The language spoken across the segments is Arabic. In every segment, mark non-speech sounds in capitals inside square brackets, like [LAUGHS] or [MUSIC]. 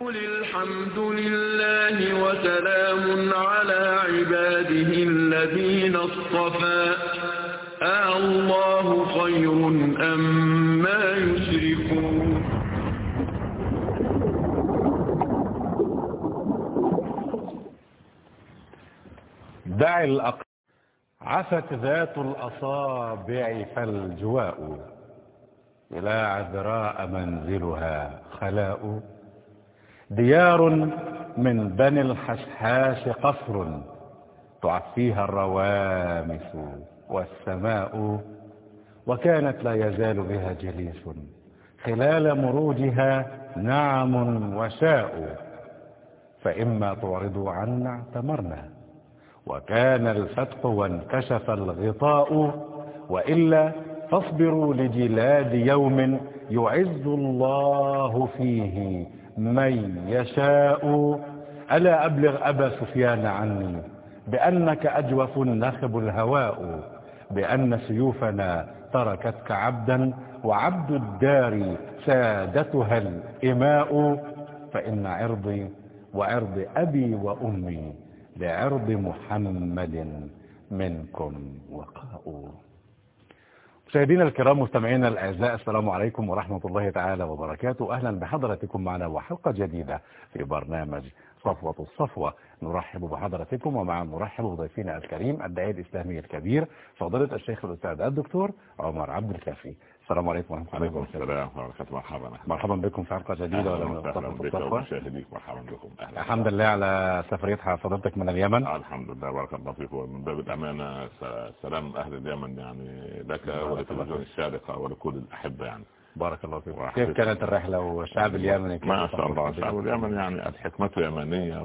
قل الحمد لله وسلام على عباده الذين اصطفى الله خير أم ما يشركون دع الأق... عفت ذات الأصابع فالجواء إلى عذراء منزلها خلاء. ديار من بني الحشحاش قصر تعفيها الروامس والسماء وكانت لا يزال بها جليس. خلال مروجها نعم وشاء فإما تعرضوا عنا اعتمرنا. وكان الفتح وانكشف الغطاء وإلا فاصبروا لجلاد يوم يعز الله فيه من يشاء. ألا أبلغ أبا سفيان عني بأنك أجوف نخب الهواء بأن سيوفنا تركتك عبدا وعبد الدار سادتها الإماء. فإن عرضي وعرض أبي وأمي لعرض محمد منكم وقاء. مشاهدينا الكرام مستمعينا الأعزاء السلام عليكم ورحمة الله تعالى وبركاته. أهلا بحضراتكم معنا وحلقة جديدة في برنامج صفوة الصفوة. نرحب بحضراتكم ومع نرحب بضيفنا الكريم الداعي الإسلامي الكبير فضيلة الشيخ الأستاذ الدكتور عمر عبد الكافي. السلام عليكم ورحمة الله عليكم السلام ورحمة مرحبا مرحبا بكم في حلقة جديدة ولا مشاهديك مرحبا بكم. الحمد لله على سفرية فضيلتك من اليمن. الحمد لله. بارك الله فيك. ومن باب الأمانة سلام أهل اليمن يعني لك ولتلفزيون الشارقة ولكل الأحبة يعني. بارك الله فيك. كيف كانت الرحلة والشعب اليمني ما شاء الله. الشعب اليمني يعني الحكمة يمانية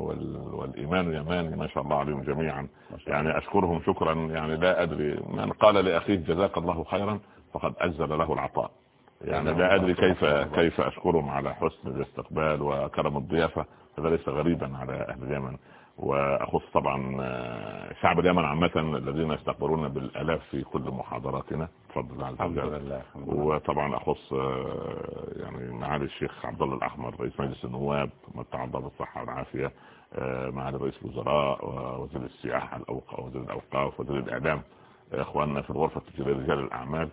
والإيمان يماني ما شاء الله عليهم جميعا. يعني أشكرهم شكرا. يعني لا أدري من قال لأخيه جزاك الله خيرا. فقد أجزل له العطاء. يعني لا أدري كيف كيف أشكرهم على حسن الاستقبال وكرم الضيافة هذا ليس غريبا على أهل اليمن. وأخص طبعا شعب اليمن عامة الذين يستقبلون بالآلاف في كل محاضراتنا. بفضل الله عز وجل وطبعا أخص يعني معالي الشيخ عبد الله الأحمر رئيس مجلس النواب متع الله بالصحة والعافية معالي رئيس الوزراء ووزير السياحة وزير الأوقاف وزير الإعلام إخواننا في الغرفة التجارية رجال الأعمال.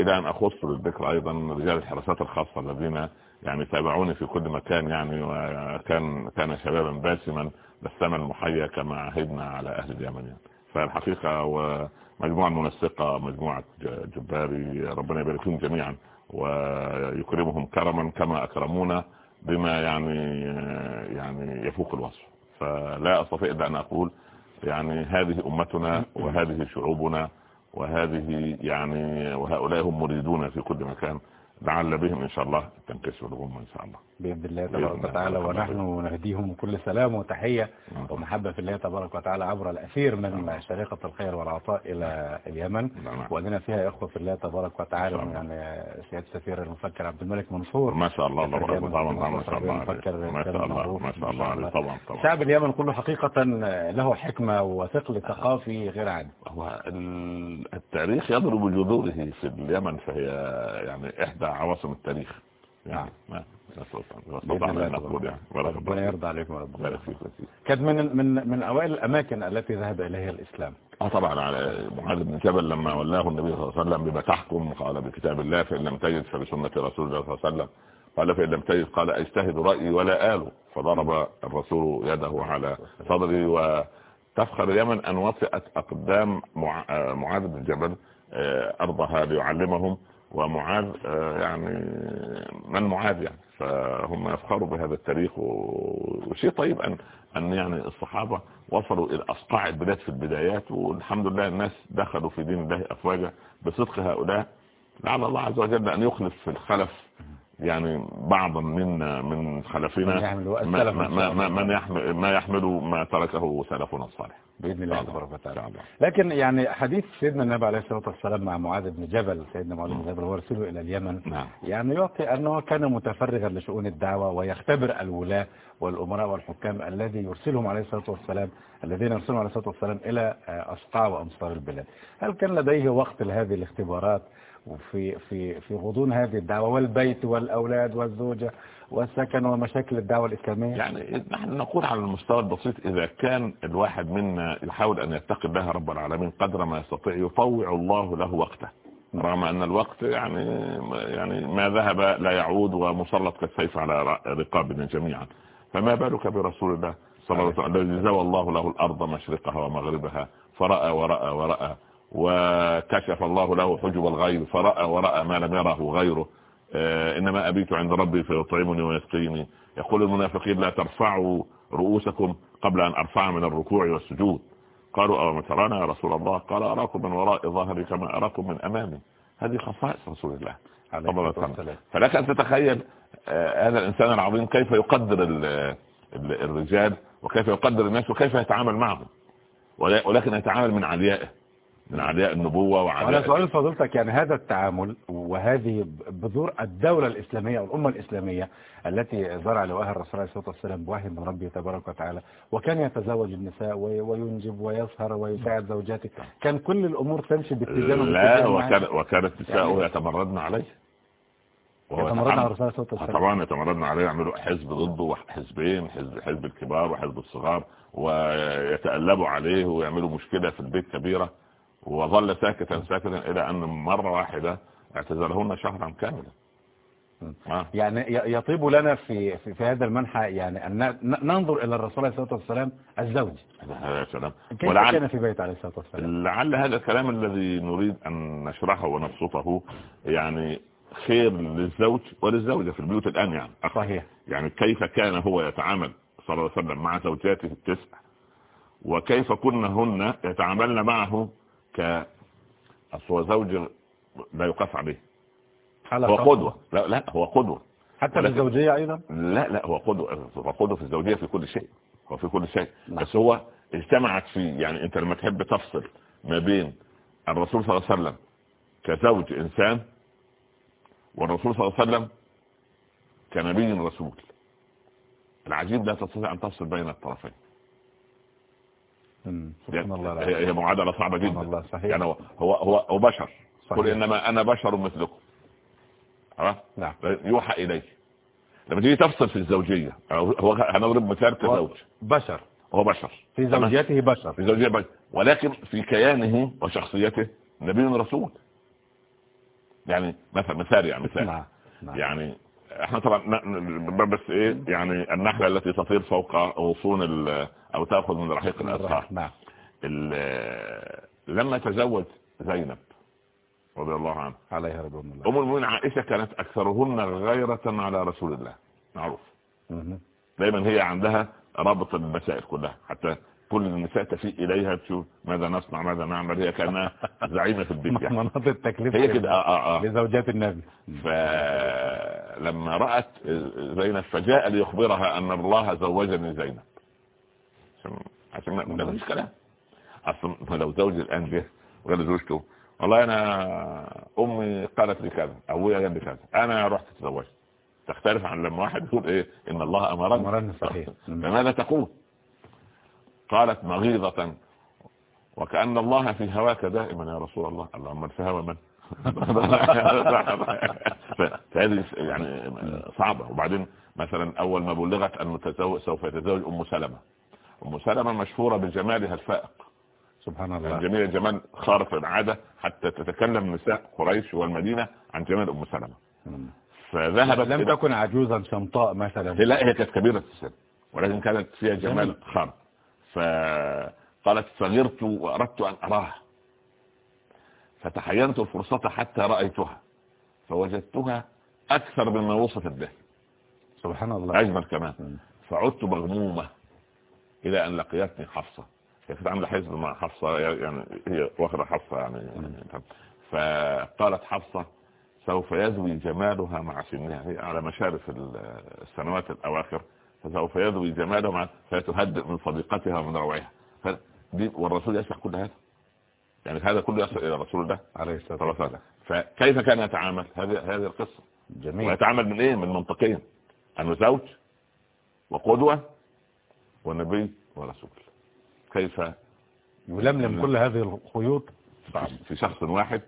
إلى أن أخص بالذكر أيضا رجال الحراسات الخاصة الذين يعني تابعوني في كل مكان يعني وكان كان شبابا باسما بسما المحيا كما عهدنا على أهل اليمن يعني. فالحقيقة ومجموعة منسقة مجموعة جباري ربنا يبارك فيهم جميعا ويكرمهم كرما كما أكرمونا بما يعني يعني يفوق الوصف فلا أستطيع إلا أن أقول يعني هذه أمتنا وهذه شعوبنا وهذه يعني وهؤلاء هم مريدون في كل مكان. لعل بهم إن شاء الله تنكسر الغمة إن شاء الله. بإذن الله تبارك وتعالى ونحن نهديهم كل سلام وتحية ومحبة في الله تبارك وتعالى عبر الأثير من شريقة الخير والعطاء إلى اليمن. وأننا فيها إخوة في الله تبارك وتعالى يعني سيادة سفير المفكر عبد الملك منصور. ما شاء الله الله طبعا ما شاء الله ما شاء الله. ما شاء الله طبعا طبعا. شعب اليمن كله حقيقة له حكمة وثقل ثقافي غير عادي. هو التاريخ يضرب جذوره في اليمن فهي يعني إحدى عواصم التاريخ. يعني ربنا يرضى عليكم وربنا كانت من من من اوائل الاماكن التي ذهب اليها الاسلام آه طبعا على معاذ بن جبل لما ولاه النبي صلى الله عليه وسلم بما تحكم قال بكتاب الله فان لم تجد فبسنه رسول الله صلى الله عليه وسلم قال فان لم تجد قال اجتهد رايي ولا آله فضرب الرسول يده على صدري وتفخر اليمن ان وطئت اقدام معاذ بن جبل ارضها ليعلمهم ومعاذ يعني من معاذ يعني. فهم يفخروا بهذا التاريخ وشيء طيب أن أن يعني الصحابة وصلوا إلى أصقاع البلاد في البدايات والحمد لله الناس دخلوا في دين الله أفواجا بصدق هؤلاء. لعل الله عز وجل أن يخلف في الخلف يعني بعضا منا من خلفنا من ما, من يحمل ما يحمل ما تركه سلفنا الصالح. بإذن الله تبارك وتعالى. لكن يعني حديث سيدنا النبي عليه الصلاة والسلام مع معاذ بن جبل سيدنا معاذ بن جبل ورسله إلى اليمن. نعم. يعني يعطي أنه كان متفرغا لشؤون الدعوة ويختبر الولاة والأمراء والحكام الذي يرسلهم عليه الصلاة والسلام الذين يرسلهم عليه الصلاة والسلام إلى أصقاع وأمصار البلاد. هل كان لديه وقت لهذه الاختبارات؟ وفي في في غضون هذه الدعوة والبيت والأولاد والزوجة والسكن ومشاكل الدعوة الإسلامية. يعني نحن نقول على المستوى البسيط إذا كان الواحد منا يحاول أن يتقي الله رب العالمين قدر ما يستطيع يطوع الله له وقته. رغم أن الوقت يعني يعني ما ذهب لا يعود ومسلط كالسيف على رقابنا جميعا. فما بالك برسول الله صلى الله عليه وسلم الذي زوى الله له الأرض مشرقها ومغربها فرأى ورأى ورأى وكشف الله له حجب الغيب فرأى ورأى ما لم يره غيره. آه، إنما أبيت عند ربي فيطعمني ويسقيني. يقول المنافقين لا ترفعوا رؤوسكم قبل أن أرفع من الركوع والسجود. قالوا أو ترانا يا رسول الله؟ قال أراكم من وراء ظهري كما أراكم من أمامي. هذه خصائص رسول الله. فلك أن تتخيل آه، هذا الإنسان العظيم كيف يقدر الرجال وكيف يقدر الناس وكيف يتعامل معهم. ولكن يتعامل من عليائه. من علياء النبوة وعلياء على سؤال فضلتك يعني هذا التعامل وهذه بذور الدولة الإسلامية والأمة الإسلامية التي زرع لواها الرسول عليه الصلاة والسلام بوحي من ربه تبارك وتعالى وكان يتزوج النساء وينجب ويسهر ويساعد زوجاته. كان كل الأمور تمشي باتجاه لا وكان وكانت نساءه يعني يتمردن عليه. يتمردن على الرسول صلى الله عليه طبعا يتمردن عليه يعملوا حزب ضده وحزبين حزب حزب الكبار وحزب الصغار ويتألبوا عليه ويعملوا مشكلة في البيت كبيرة. وظل ساكتا ساكتا إلى أن مرة واحدة اعتزلهن شهرا كاملا. آه. يعني يطيب لنا في, في, في هذا المنحى يعني أن ننظر إلى الرسول عليه الصلاة والسلام الزوج. السلام كيف ولعل كان في بيت عليه الصلاة والسلام؟ لعل هذا الكلام الذي نريد أن نشرحه ونبسطه يعني خير للزوج وللزوجة في البيوت الآن يعني. صحيح. يعني كيف كان هو يتعامل صلى الله عليه وسلم مع زوجاته التسع؟ وكيف كنهن يتعاملن معه ك هو زوج لا يقاس عليه. هو قدوة. لا لا هو قدوة. حتى في الزوجية أيضا؟ لا لا هو قدوة. هو قدوة في الزوجية في كل شيء. هو في كل شيء. لا. بس هو اجتمعت فيه يعني أنت لما تحب تفصل ما بين الرسول صلى الله عليه وسلم كزوج إنسان والرسول صلى الله عليه وسلم كنبي رسول. العجيب لا تستطيع أن تفصل بين الطرفين. سبحان الله هي معادلة صعبة جدا. الله صحيح. يعني هو هو هو بشر. قل إنما أنا بشر مثلكم. نعم. يوحى اليه لما تيجي تفصل في الزوجية هو هنضرب مثال كزوج بشر. هو بشر. في زوجيته بشر. في زوجيته بشر. ولكن في كيانه وشخصيته نبي رسول. يعني مثلا مثال يعني مثال. نعم. نعم. يعني إحنا طبعا بس إيه يعني النحلة التي تطير فوق غصون أو تأخذ من رحيق الازهار نعم. لما تزوج زينب رضي الله عنها. عليها رضوان الله. أم المؤمنين عائشة كانت أكثرهن غيرة على رسول الله. معروف. دايما هي عندها رابط المسائل كلها حتى كل النساء تفيء إليها تشوف ماذا نصنع ماذا نعمل. هي كأنها [LAUGHS] زعيمة في البيت يعني. مناطق التكليف هي كده آه آه آه. لزوجات النبي. فلما رأت زينب فجاء ليخبرها أن الله زوجني زينب. عشان ما مش كلام. أصلا لو زوجي الآن جه وقال لزوجته والله أنا أمي قالت لي كذا أبويا قال لي كذا أنا رحت تزوجت تختلف عن لما واحد يقول إيه إن الله أمرني. أمرني صحيح. فماذا تقول؟ قالت مغيظة. وكأن الله في هواك دائما يا رسول الله. اللهم في هوا من؟ [LAUGHS] فهذه يعني صعبة. وبعدين مثلا أول ما بلغت تزوج سوف يتزوج أم سلمة. أم سلمة مشهورة بجمالها الفائق. سبحان الله. يعني جميل جمال خارق العادة حتى تتكلم نساء قريش والمدينة عن جمال أم سلمة. فذهبت لم تكن عجوزا شمطاء مثلا. لا هي كانت كبيرة السن ولكن كانت فيها جمال خارق. فقالت صغرت وأردت أن أراها فتحينت الفرصة حتى رأيتها فوجدتها أكثر مما وصفت به. سبحان الله. أجمل كمان. فعدت مغمومة إلى أن لقيتني حفصة. كانت عاملة حزب مع حفصة يعني هي واخدة حفصة يعني. فقالت حفصة سوف يزوي جمالها مع سنها على مشارف السنوات الأواخر. فسوف يضوي جماله مع فتهدئ من صديقتها ومن روعها. والرسول يسمع كل هذا؟ يعني هذا كله يصل إلى رسول الله عليه الصلاة والسلام. فكيف كان يتعامل؟ هذه هذه القصة. جميل. ويتعامل من إيه؟ من منطقين. أنه زوج وقدوة ونبي ورسول. كيف؟ يلملم كل هذه الخيوط؟ في شخص واحد.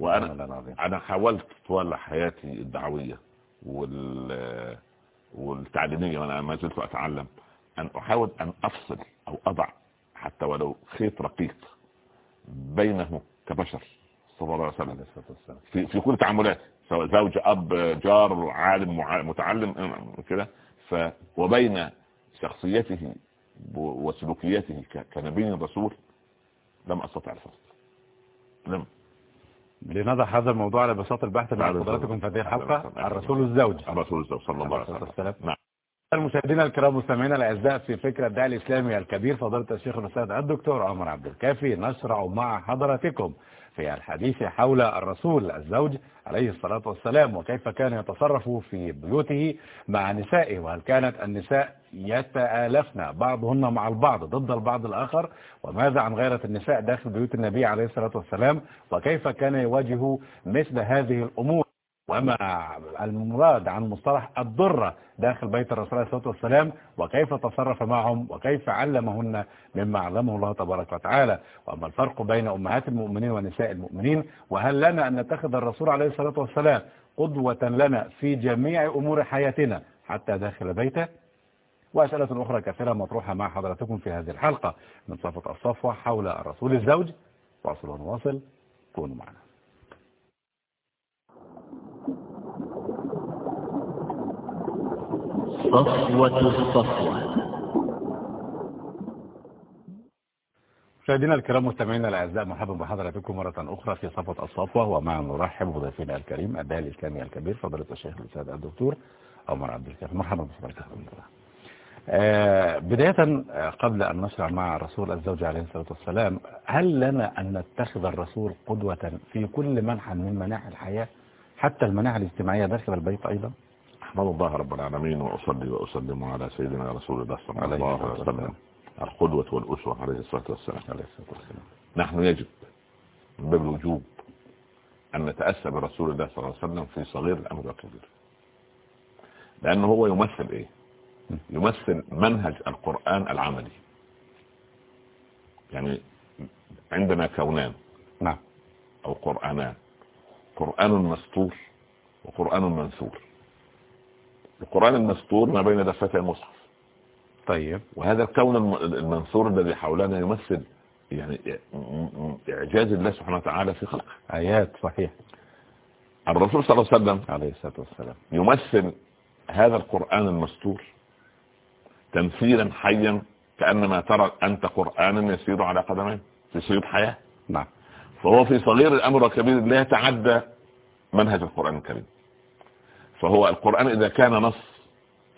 وأنا أنا حاولت طوال حياتي الدعوية وال والتعليمية وأنا ما زلت أتعلم أن أحاول أن أفصل أو أضع حتى ولو خيط رقيق بينه كبشر صلى الله عليه وسلم. في, في كل تعاملاته سواء زوج أب جار عالم متعلم كده. ف وبين شخصيته وسلوكياته كنبي رسول لم أستطع الفصل. لم. لنضع هذا الموضوع على بساطة البحث مع حضراتكم في هذه الحلقة الرسول الزوج. الرسول الزوج صلى الله عليه وسلم. نعم. المشاهدين الكرام مستمعينا الأعزاء في فكرة الداعي الإسلامي الكبير فضيلة الشيخ الأستاذ الدكتور عمر عبد الكافي نشرع مع حضراتكم في الحديث حول الرسول الزوج عليه الصلاة والسلام وكيف كان يتصرف في بيوته مع نسائه وهل كانت النساء يتآلفن بعضهن مع البعض ضد البعض الآخر؟ وماذا عن غيرة النساء داخل بيوت النبي عليه الصلاة والسلام؟ وكيف كان يواجه مثل هذه الأمور؟ وما المراد عن مصطلح الضرة داخل بيت الرسول عليه الصلاة والسلام وكيف تصرف معهم وكيف علمهن مما علمه الله تبارك وتعالى. وما الفرق بين أمهات المؤمنين ونساء المؤمنين وهل لنا أن نتخذ الرسول عليه الصلاة والسلام قدوة لنا في جميع أمور حياتنا حتى داخل بيته؟ وأسئلة أخرى كثيرة مطروحة مع حضراتكم في هذه الحلقة. من صفة الصفوة حول الرسول الزوج واصل ونواصل كونوا معنا. صفوة الصفوة. مشاهدينا الكرام مستمعينا الأعزاء مرحبا بحضراتكم مرة أخرى في صفوة الصفوة. ومع نرحب بضيفنا الكريم الداعي الإسلامي الكبير فضيلة الشيخ الأستاذ الدكتور عمر عبد الكافي. مرحبا بحضرتك آه بداية قبل أن نشرع مع رسول الزوج عليه الصلاة والسلام هل لنا أن نتخذ الرسول قدوة في كل منحى من مناحي الحياة حتى المناحي الاجتماعية؟ داخل البيت أيضا؟ أحمد الله رب العالمين وأصلي وأسلم على سيدنا رسول الله صلى الله عليه وسلم. القدوة والأسوة عليه الصلاة والسلام. نحن يجب من باب الوجوب أن نتأسى برسول الله صلى الله عليه وسلم في صغير الأمر والكبير. لأنه هو يمثل إيه؟ يمثل منهج القرآن العملي. يعني عندنا كونان. نعم. أو قرآنان. قرآن مسطور وقرآن منثور. القرآن المسطور ما بين دفتي المصحف. طيب. وهذا الكون المنثور الذي حولنا يمثل يعني إعجاز الله سبحانه وتعالى في خلقه. آيات صحيح. الرسول صلى الله عليه وسلم عليه الصلاة والسلام. يمثل هذا القرآن المسطور تمثيلا حيا كأنما ترى أنت قرآنا يسير على قدمين في سير حياة. نعم. فهو في صغير الأمر والكبير لا يتعدى منهج القرآن الكريم. فهو القرآن إذا كان نص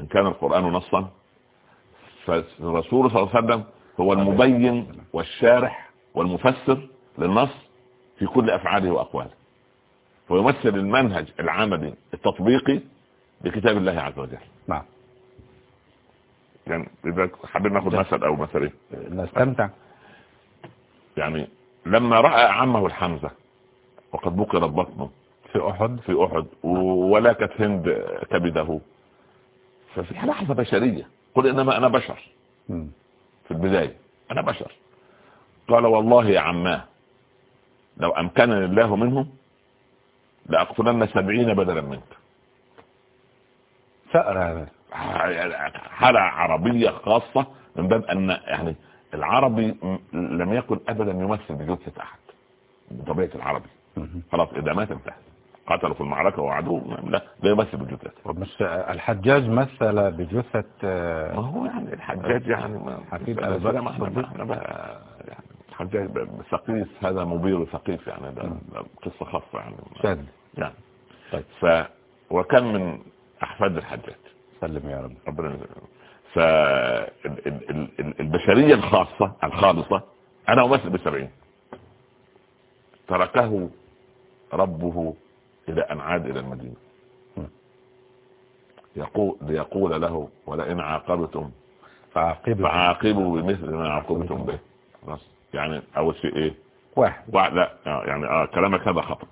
إن كان القرآن نصا فالرسول صلى الله عليه وسلم هو المبين والشارح والمفسر للنص في كل أفعاله وأقواله. ويمثل المنهج العملي التطبيقي لكتاب الله عز وجل. نعم. يعني إذا حابين ناخذ مثل أو مثلين نستمتع. يعني لما رأى عمه الحمزة وقد بقرت بطنه في أحد في أحد. ولكت هند كبده ففي لحظة بشرية. قل إنما أنا بشر. في البداية. أنا بشر. قال والله يا عماه لو أمكنني الله منهم لأقتلن سبعين بدلا منك. ثأر هذا. حالة عربية خاصة؟ من باب أن يعني العربي لم يكن أبدا يمثل بجثة أحد. بطبيعة العربي. خلاص إذا مات انتهى قتلوا في المعركة وعدوه لا لا يمثل بجثة مش الحجاج مثل بجثة ما هو يعني الحجاج يعني بكر يعني الحجاج ثقيف هذا مبير ثقيف يعني ده قصة خاصة يعني. شاذ. يعني طيب. ف وكم من أحفاد الحجاج؟ سلم يا رب. ربنا فالبشرية الخاصة الخالصة أنا أمثل بالسبعين تركه ربه إلى أن عاد إلى المدينة. يقول ليقول له ولئن عاقبتم فعاقبوا فعاقبوا بمثل ما عاقبتم به. يعني أول شيء إيه؟ واحد. واحد لا يعني آه كلامك هذا خطأ.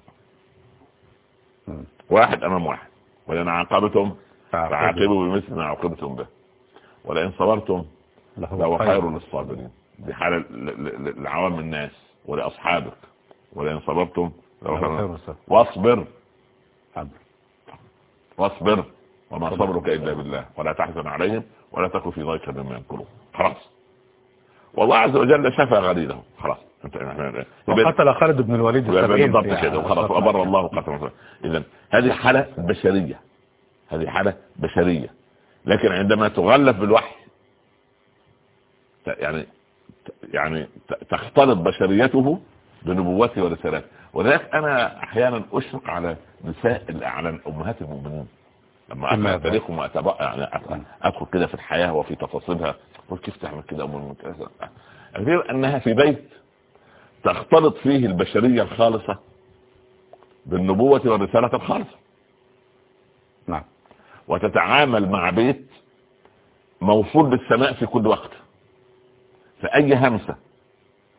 واحد أمام واحد. ولئن عاقبتم فعاقبوا بمثل ما عاقبتم به. ولئن صبرتم لهو خير. للصابرين. دي حالة لعوام الناس ولأصحابك. ولئن صبرتم واصبر حاضر. واصبر وما صبرك إلا بالله. ولا تحزن عليهم ولا تكن في ضيق مما ينكرون. خلاص. والله عز وجل شفى غليله. خلاص. وقتل خالد بن الوليد بالضبط كده. وخلاص وبر الله قتل اذا هذه حالة بشرية. هذه حالة بشرية. لكن عندما تغلف بالوحي يعني يعني تختلط بشريته بنبوته ورسالته ولذلك أنا أحيانا أشفق على نساء على أمهات المؤمنين. لما تاريخهم واتبع يعني أدخل كده في الحياة وفي تفاصيلها. كيف تعمل كده أم المؤمنين؟ غير أنها في بيت تختلط فيه البشرية الخالصة بالنبوة والرسالة الخالصة. نعم. وتتعامل مع بيت موصول بالسماء في كل وقت. فأي همسة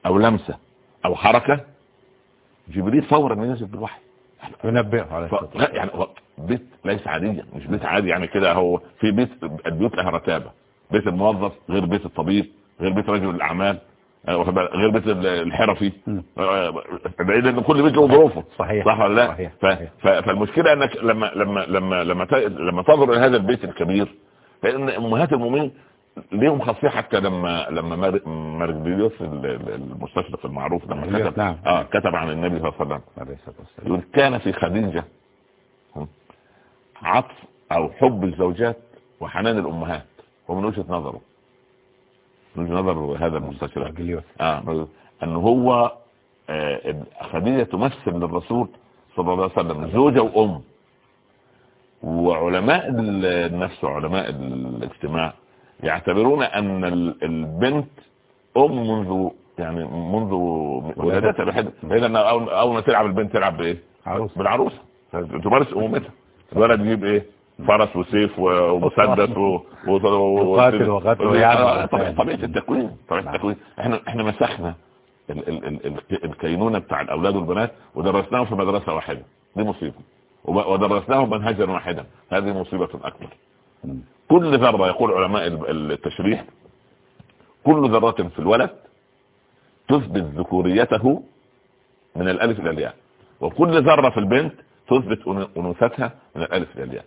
أو لمسة أو حركة جبريل فورا ينزل بالوحي ينبئه على. لا يعني بيت ليس عاديا مش بيت عادي يعني كده هو في بيت البيوت لها رتابة. بيت الموظف غير بيت الطبيب غير بيت رجل الأعمال غير بيت الحرفي. بعيد إن كل بيت له ظروفه. صحيح صح ولا لا؟ صحيح. ف... فالمشكلة إنك لما لما لما لما لما تنظر إلى هذا البيت الكبير فان أمهات المؤمنين ليهم خاصية حتى لما لما مارجليوس المستشرق المعروف لما كتب نعم. آه كتب عن النبي صلى الله عليه وسلم. يقول كان في خديجة عطف أو حب الزوجات وحنان الأمهات. ومن وجهة نظره. من وجهة نظر هذا المستشرق. آه أن هو آه خديجة تمثل للرسول صلى الله عليه وسلم زوجة وأم. وعلماء النفس وعلماء الاجتماع يعتبرون أن البنت أم منذ يعني منذ ولادتها. بحد اذا أول ما تلعب البنت تلعب بإيه؟ عروس. بالعروسة. تمارس أمومتها. الولد يجيب إيه؟ فرس وسيف ومسدس وقاتل وقاتل. يعني طبيعه التكوين. طبيعة. التكوين. إحنا إحنا مسخنا الكينونة بتاع الأولاد والبنات ودرسناهم في مدرسة واحدة. دي مصيبة. ودرسناهم منهجا واحدا. هذه مصيبة أكبر. كل ذرة يقول علماء التشريح كل ذرة في الولد تثبت ذكوريته من الألف إلى الياء وكل ذرة في البنت تثبت أنوثتها من الألف إلى الياء.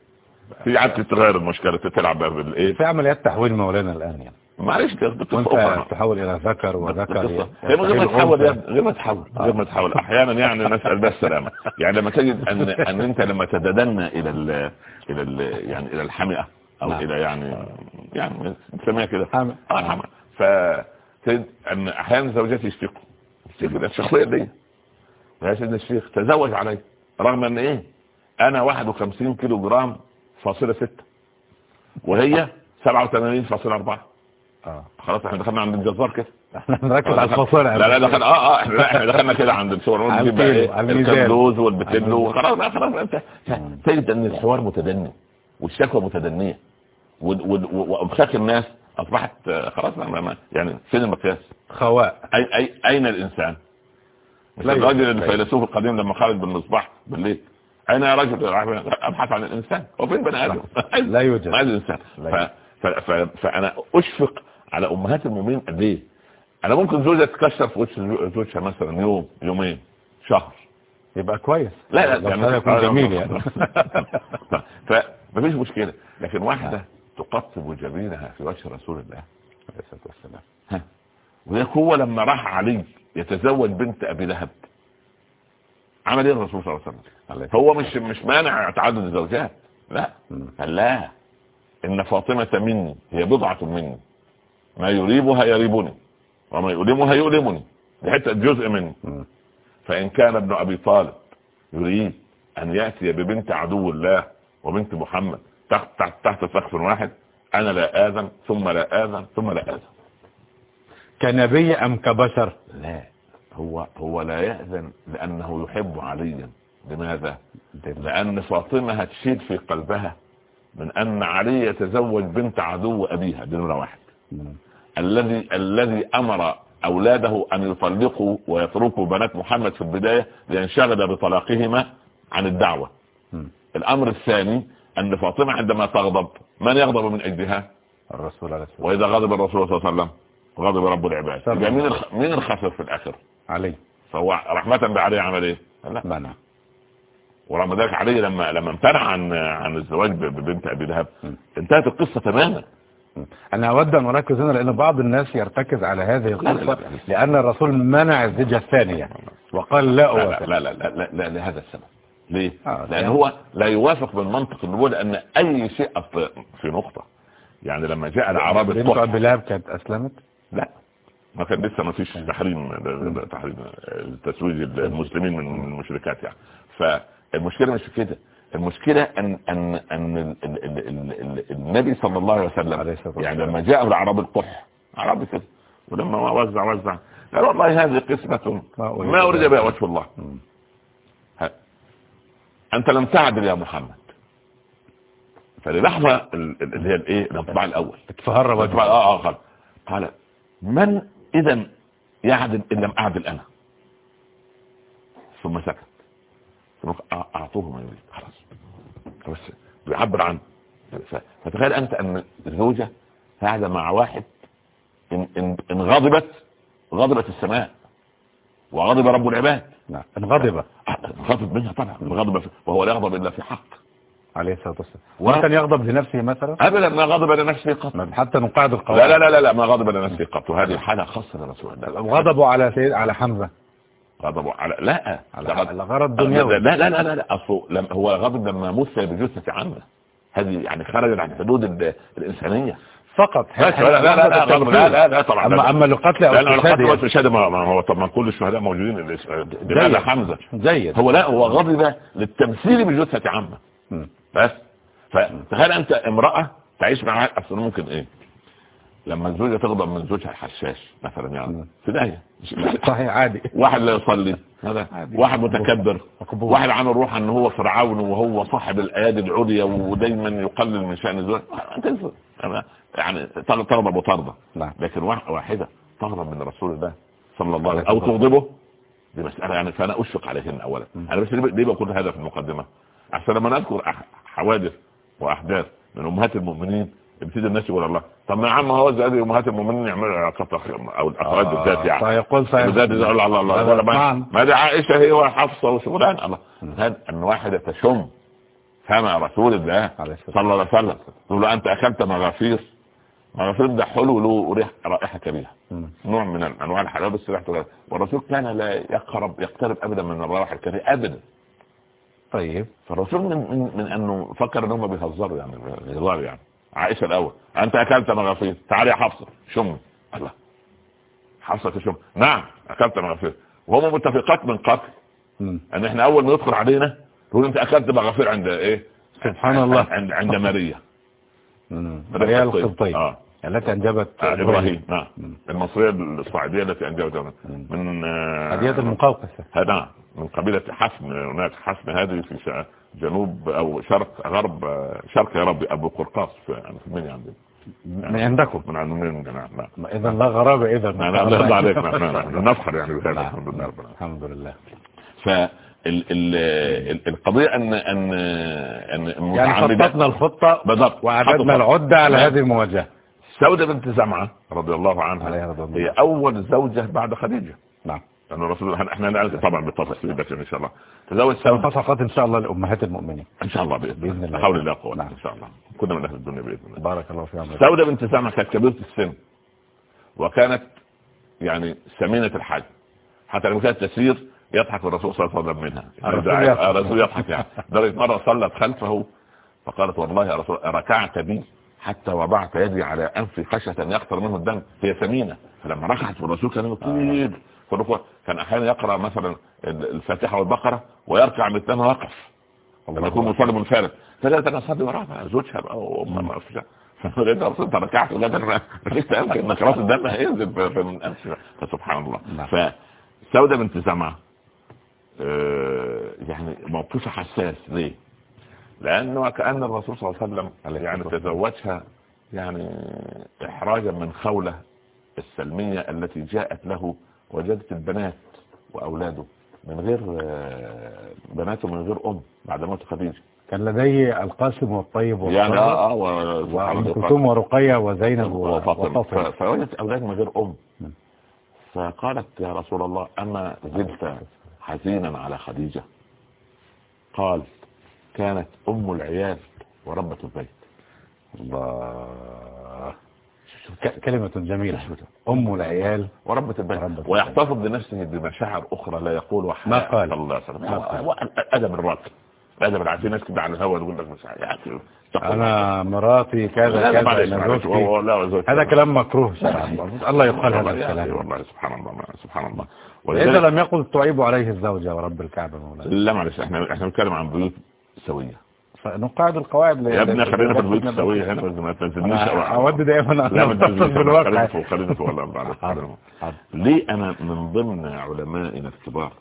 في عاد تتغير المشكلة تلعب بالإيه؟ في عمليات تحويل مولانا الآن يعني. معلش وأنت تحول إلى ذكر وذكر غير ما تحول غير ما تحول غير ما تحول. أحيانا يعني نسأل بس السلامه يعني لما تجد ان أن أنت لما تتدنى إلى ال إلى ال يعني إلى الحمئة أو نعم. إلى يعني يعني نسميها كده. حمئه آه حمئه ف أن أحيانا زوجاتي يشتكوا يشتكوا الشخصية دي. يا سيدنا الشيخ تزوج علي. رغم إن إيه؟ أنا 51 كيلو جرام فاصلة 6 وهي 87.4 آه. خلاص إحنا دخلنا عند الجزار كده. إحنا نركز على الفاصله لا لا دخلنا آه آه إحنا إحنا دخلنا كده عند الصور. نجيب إيه؟ الكندوز والبتلو خلاص خلاص أنت تجد إن الحوار متدني والشكوى متدنية. وأمساك الناس أصبحت خلاص يعني فين المقياس؟ خواء. اي اي أين الإنسان؟ الراجل الفيلسوف القديم لما خالد بالمصباح بالليل. أين يا رجل أبحث عن الإنسان؟ هو فين بني آدم؟ لا. [LAUGHS] يوجد. ما الإنسان. فأنا أشفق على أمهات المؤمنين. قد إيه أنا ممكن زوجها تكسر في وش زوجها مثلا يوم يومين شهر. يبقى كويس. لا لا يعني يكون [LAUGHS] جميل يعني. [LAUGHS] فمفيش مشكلة. لكن واحدة تقطب جبينها في وجه رسول الله عليه الصلاة والسلام. هو لما راح علي يتزوج بنت أبي لهب. عمل إيه الرسول صلى الله عليه وسلم؟ هو مش مش مانع تعدد الزوجات. لا. قال لا. إن فاطمة مني هي بضعة مني. ما يريبها يريبني. وما يؤلمها يؤلمني. دي حتة جزء مني. فإن كان ابن أبي طالب يريد أن يأتي ببنت عدو الله وبنت محمد تحت تحت, تحت سقف واحد. أنا لا آذن ثم لا آذن ثم لا آذن. كنبي أم كبشر؟ لا. هو هو لا يأذن لأنه يحب عليا. لماذا؟ لأن فاطمة هتشيل في قلبها من أن علي يتزوج بنت عدو أبيها دي نمرة واحد. الذي الذي أمر أولاده أن يطلقوا ويتركوا بنات محمد في البداية لينشغل بطلاقهما عن الدعوة. الأمر الثاني ان فاطمة عندما تغضب. من يغضب من اجلها الرسول عليه الصلاة وإذا غضب الرسول صلى الله عليه وسلم غضب رب العباد. يبقى مين مين الخسر في الآخر؟ علي. فهو رحمة بعلي عمل إيه؟ لا. منع. ورغم ذلك علي لما لما امتنع عن عن الزواج ببنت أبي لهب. انتهت القصة تماما. أنا أود أن أركز هنا لأن بعض الناس يرتكز على هذه القصة لا. لأن الرسول منع الزوجة الثانية وقال لا لا أوثق لا لا لا, لا, لا لهذا السبب. ليه؟ آه، لأن يعني- هو لا يوافق بالمنطق النبوي لأن أي شيء في, نقطة. يعني لما جاء الطحن أبي لهب كانت أسلمت؟ لا. ما كان لسه ما فيش تحريم تحريم تسويج المسلمين من المشركات يعني. فالمشكلة مش في كده. المشكلة أن أن أن ال ال ال ال ال النبي صلى الله عليه وسلم. يعني لما جاء الأعراب الطح أعراب كده. ولما وزع وزع. قال والله هذه قسمة ما أريد بها. وجه الله. أنت لم تعدل يا محمد. ال- اللي هي الإيه؟ الانطباع الأول. تفهرب الانطباع آه آه قال من اذا يعدل إن لم أعدل أنا؟ ثم سكت. ثم أع- أعطوه ما يريد. خلاص. بس بيعبر عنه ف- فتخيل أنت أن الزوجة قاعدة مع واحد ان, إن, إن غضبت غضبت السماء. وغضب رب العباد. نعم. انغضب غضب. منها طبعا. الغضب وهو لا يغضب إلا في حق. عليه الصلاة والسلام. و- وكان يغضب لنفسه مثلا؟ ابدا ما غضب لنفسه قط. حتى نقاعد القواعد لا لا لا لا, ما غضب لنفسه قط. وهذه حالة خاصة لرسول الله غضبوا على سيد على حمزة. غضبه على لا. على على غرض دنيوي. لا لا لا لا, لا. أصله لم هو غضب لما مس بجثة عامة. هذه يعني خرج عن حدود ال- الإنسانية. فقط لا لا لا لا لا لا طبعا اما. اما لقتل أو لا لا القتل يعني. والشهادة ما هو طب ما كل الشهداء موجودين جيد. حمزة جيد هو لا هو غضب للتمثيل بجثة عامة مم. بس فتخيل انت امرأة تعيش معاها اصل ممكن إيه لما الزوجة تغضب من زوجها الحشاش مثلا يعني. في داهية صحيح عادي واحد لا يصلي هذا. واحد متكبر. واحد عامل روح ان هو فرعون وهو صاحب الايادي العليا ودايما يقلل من شان الزوج يعني تغ- تغضب وترضى نعم. لكن واحد- واحدة تغضب من رسول الله صلى الله عليه وسلم. أو تغضبه. دي مسألة يعني فأنا أشفق عليهن اولا. أنا بس ليه بقول هذا في المقدمة؟ عشان لما نذكر حوادث وأحداث من أمهات المؤمنين يبتدي الناس يقول الله طب ما يا عم هو زي أمهات المؤمنين يعملوا علاقات أو الأخوات بالذات يعني. فيقول إذا الله الله الله ما, دي عائشة هي وحفصة وشغلان. الله. هذا أن واحدة تشم فما رسول الله صلى الله عليه وسلم. تقول له أنت أكلت مغافير. مغافير ده حلو له ريح رائحة كريهة مم. نوع من أنواع الحلاوة بس ريحته كريهة. والرسول كان لا يقرب يقترب أبدا من الروائح الكريهة أبدا. طيب. فالرسول من, من, من أنه فكر أن هم بيهزروا يعني بهزار يعني. عائشة الأول أنت أكلت مغافير تعال يا حفصة شم. الله حفصة تشم. نعم أكلت مغافير وهم متفقات من قبل. مم. إن إحنا أول ما يدخل علينا يقول أنت أكلت مغافير عند إيه؟ سبحان الله. عند عند ماريا. ريال القبطية. آه التي انجبت آه، إبراهيم نعم مم. المصريه الصعيديه التي انجبت مم. من آه، هدية المقوقسة نعم من قبيله حسن هناك حسن هذه في جنوب أو شرق غرب آه، شرق يا ربي ابو قرطاس في يعني المنيا عندنا من عندكم من عند من نعم نعم اذا لا غرابة اذا نعم لا يرضى عليك نعم نعم نعم. نفخر يعني بهذا نعم. الحمد لله. الحمد لله ال- ال- ال- القضية أن أن أن يعني خططنا الخطة بالضبط. وأعددنا حطوا- العدة على نعم. هذه المواجهة. سودة بنت زمعة رضي الله عنها. عليها رضي الله. هي أول زوجة بعد خديجة. نعم. لأن الرسول إحنا نعرف طبعا بالتفاصيل لكن إن شاء الله. تزوج سودة صفقات إن شاء الله لأمهات المؤمنين. إن شاء الله بإذن, بإذن الله. حول الله قوة نعم. إن شاء الله. كنا من أهل الدنيا بإذن الله. بارك الله فيهم. سودة بنت زمعة كانت كبيرة السن وكانت يعني سمينة الحج حتى لما كانت تسير يضحك الرسول صلى الله عليه وسلم منها. الرسول يعني يضحك. الرسول يضحك يعني. درجة مرة صلت خلفه فقالت والله يا رسول ركعت بي حتى وضعت يدي على أنفي خشية أن منه الدم. هي سمينة فلما ركعت والرسول كان طويل فالركوع كان أحيانا يقرأ مثلا الفاتحة والبقرة ويركع مثلما وقف لما يكون مصلي منفرد. فجأة أنا أصلي وراها زوجها بقى. وأمها ما فيش فلقيت [LAUGHS] الرسول أنت ركعت ولا ركعت إن خلاص الدم هينزل من أنفي فسبحان الله. نعم. فسودة بنت زمعة آه، يعني موقفها حساس ليه؟ لأنه كأن الرسول صلى الله عليه وسلم يعني تزوجها يعني إحراجا من خولة السلمية التي جاءت له وجدت البنات وأولاده من غير آه، بناته من غير أم بعد موت خديجة. كان لدي القاسم والطيب يعني آه آه و- وأم كلثوم ورقية وزينب وفاطمة. فوجدت أولاد من غير أم. فقالت يا رسول الله أما زلت حزينا على خديجة. قال كانت أم العيال وربة البيت. الله. كلمة جميلة. أم العيال وربة البيت. ويحتفظ بنفسه بمشاعر أخرى لا يقول وحياء ما قال. الله عليه وسلم. ما ادب العادي ناس كده على الهواء تقول لك مش يعني تقول أنا مراتي كذا كذا. هذا كلام مكروه [LAUGHS] الله يقال هذا الكلام والله سبحان الله سبحان الله ولذلك لم يقل تعيب عليه الزوجة ورب الكعبة مولانا لا معلش إحنا إحنا بنتكلم عن بيوت سوية فنقاعد القواعد يا ابني خلينا في البيوت السوية هنا ما تنزلنيش أنا أوي. أود دائما لا أن ما أتصل تنزلش بالواقع خلينا فوق والله. ليه أنا من ضمن علمائنا الكبار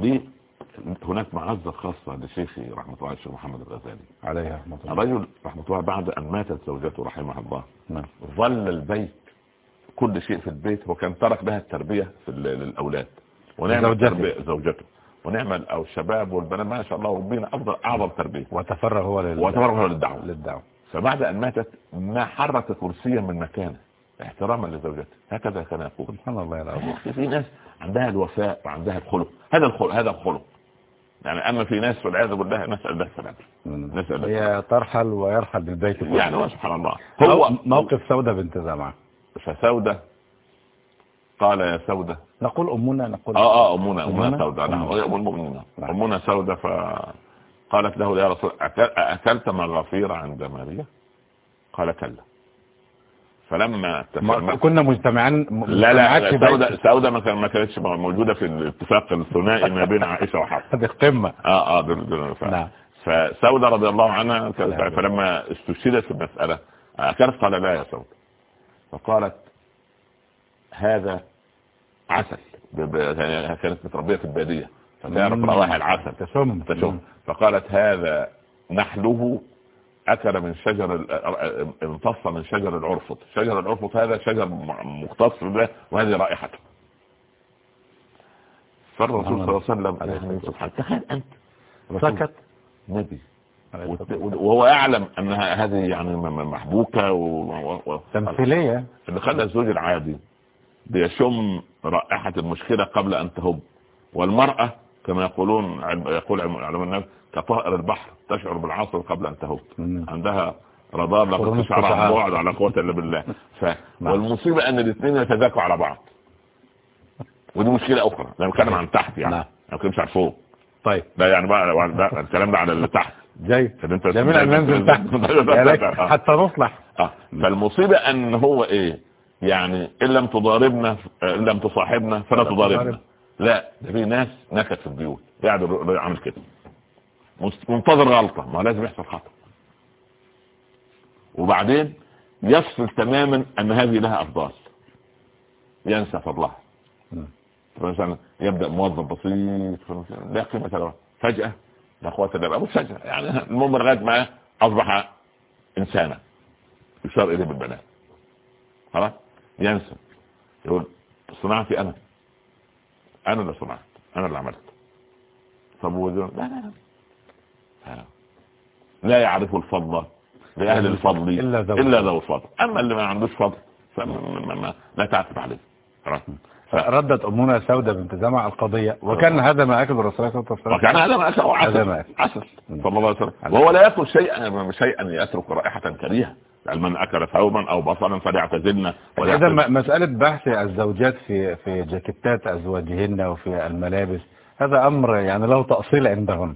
ليه هناك معزة خاصة لشيخي رحمة الله الشيخ محمد الغزالي. عليه رحمة الله. الرجل رحمة الله بعد أن ماتت زوجته رحمه الله نعم. ظل البيت كل شيء في البيت وكان ترك لها التربية في للأولاد. ونعمل زوجته. تربية زوجته. ونعمل أو الشباب والبنات ما شاء الله ربنا أفضل أعظم تربية. وتفرغ هو. وتفرغ للدعوة. للدعوة. فبعد أن ماتت ما حرك كرسيا من مكانه احتراما لزوجته. هكذا كان يقول. سبحان الله يا أخي في ناس عندها الوفاء وعندها الخلق. هذا الخلق هذا الخلق. يعني أما في ناس والعياذ بالله نسأل الله السلامة نسأل الله هي ترحل ويرحل بالبيت كله. يعني هو سبحان الله. هو موقف سودة بنت زمعة. فسودة. قال يا سودة. نقول أمنا نقول آه آه أمنا أمنا أمنا؟ سودة. نعم أمنا. ام المؤمنين نعم. أمنا سودة فقالت له يا رسول أكل- أكلت مغافير عند ماريا؟ قال كلا. فلما ما كنا مجتمعين لا لا سودة. سودة ما كان- ما كانتش موجودة في الاتفاق الثنائي ما بين عائشة وحفصة [LAUGHS] هذه قمة آه آه دول ف... نعم. فسودة رضي الله عنها نعم. فلما استشهدت في المسألة أكلت قال لا يا سودة فقالت هذا عسل. ب... كانت متربية في البادية فتعرف مم. روائح العسل تشم تشم فقالت هذا نحله أكل من شجر امتص من شجر العرفط. شجر العرفط هذا شجر مختص بالله وهذه رائحته. فالرسول صلى الله عليه وسلم تخيل رسول سكت. نبي. وهو يعلم أنها هذه يعني م- م- محبوكة و... تمثيلية. اللي خلى الزوج العادي بيشم رائحة المشكلة قبل أن تهب. والمرأة كما يقولون يقول علم- علماء النفس كطائر البحر تشعر بالعصر قبل أن تهب. عندها رضاب لا قرون تشعر عن. بعد على قوة إلا بالله. ف... والمصيبة أن الاثنين يتذاكوا على بعض. ودي مشكلة أخرى. أنا بتكلم عن تحت يعني. نعم. أنا بتكلمش عن فوق. طيب. ده يعني بقى ده الكلام ده على اللي تحت. جاي. أنت جميل أن ننزل تحت. [LAUGHS] حتى نصلح. آه. فالمصيبة أن هو إيه؟ يعني إن لم تضاربنا إن لم تصاحبنا فلا تضاربنا تضارب. لا ده في ناس نكت في البيوت قاعد عامل كده. منتظر غلطة ما لازم يحصل خطأ. وبعدين يفصل تماما أن هذه لها أفضال. ينسى فضلها. مم. مثلا يبدأ موظف بسيط لا قيمة له. فجأة لا قوة الا بالله مش فجأة يعني المهم لغاية ما أصبح إنسانا. يشار إليه بالبنات خلاص؟ ينسى. يقول صناعتي أنا. أنا اللي صنعت. أنا اللي عملت. طب لا لا لا. لا. يعرف الفضل لأهل الفضل. إلا ذو إلا ذو الفضل. أما اللي ما عندوش فضل لا تعتب عليه. ردت أمنا سودة بنت زمعة القضية. وكان هذا ما أكل الرسول صلى الله عليه وسلم. وكان هذا ما أكل عسل. عسل. صلى الله عليه وسلم. وهو لا يأكل شيئا شيئا يترك رائحة كريهة. يعني من أكل ثوبا أو بصلا فليعتزلنا م- مسألة بحث الزوجات في في جاكيتات أزواجهن وفي الملابس هذا أمر يعني له تأصيل عندهن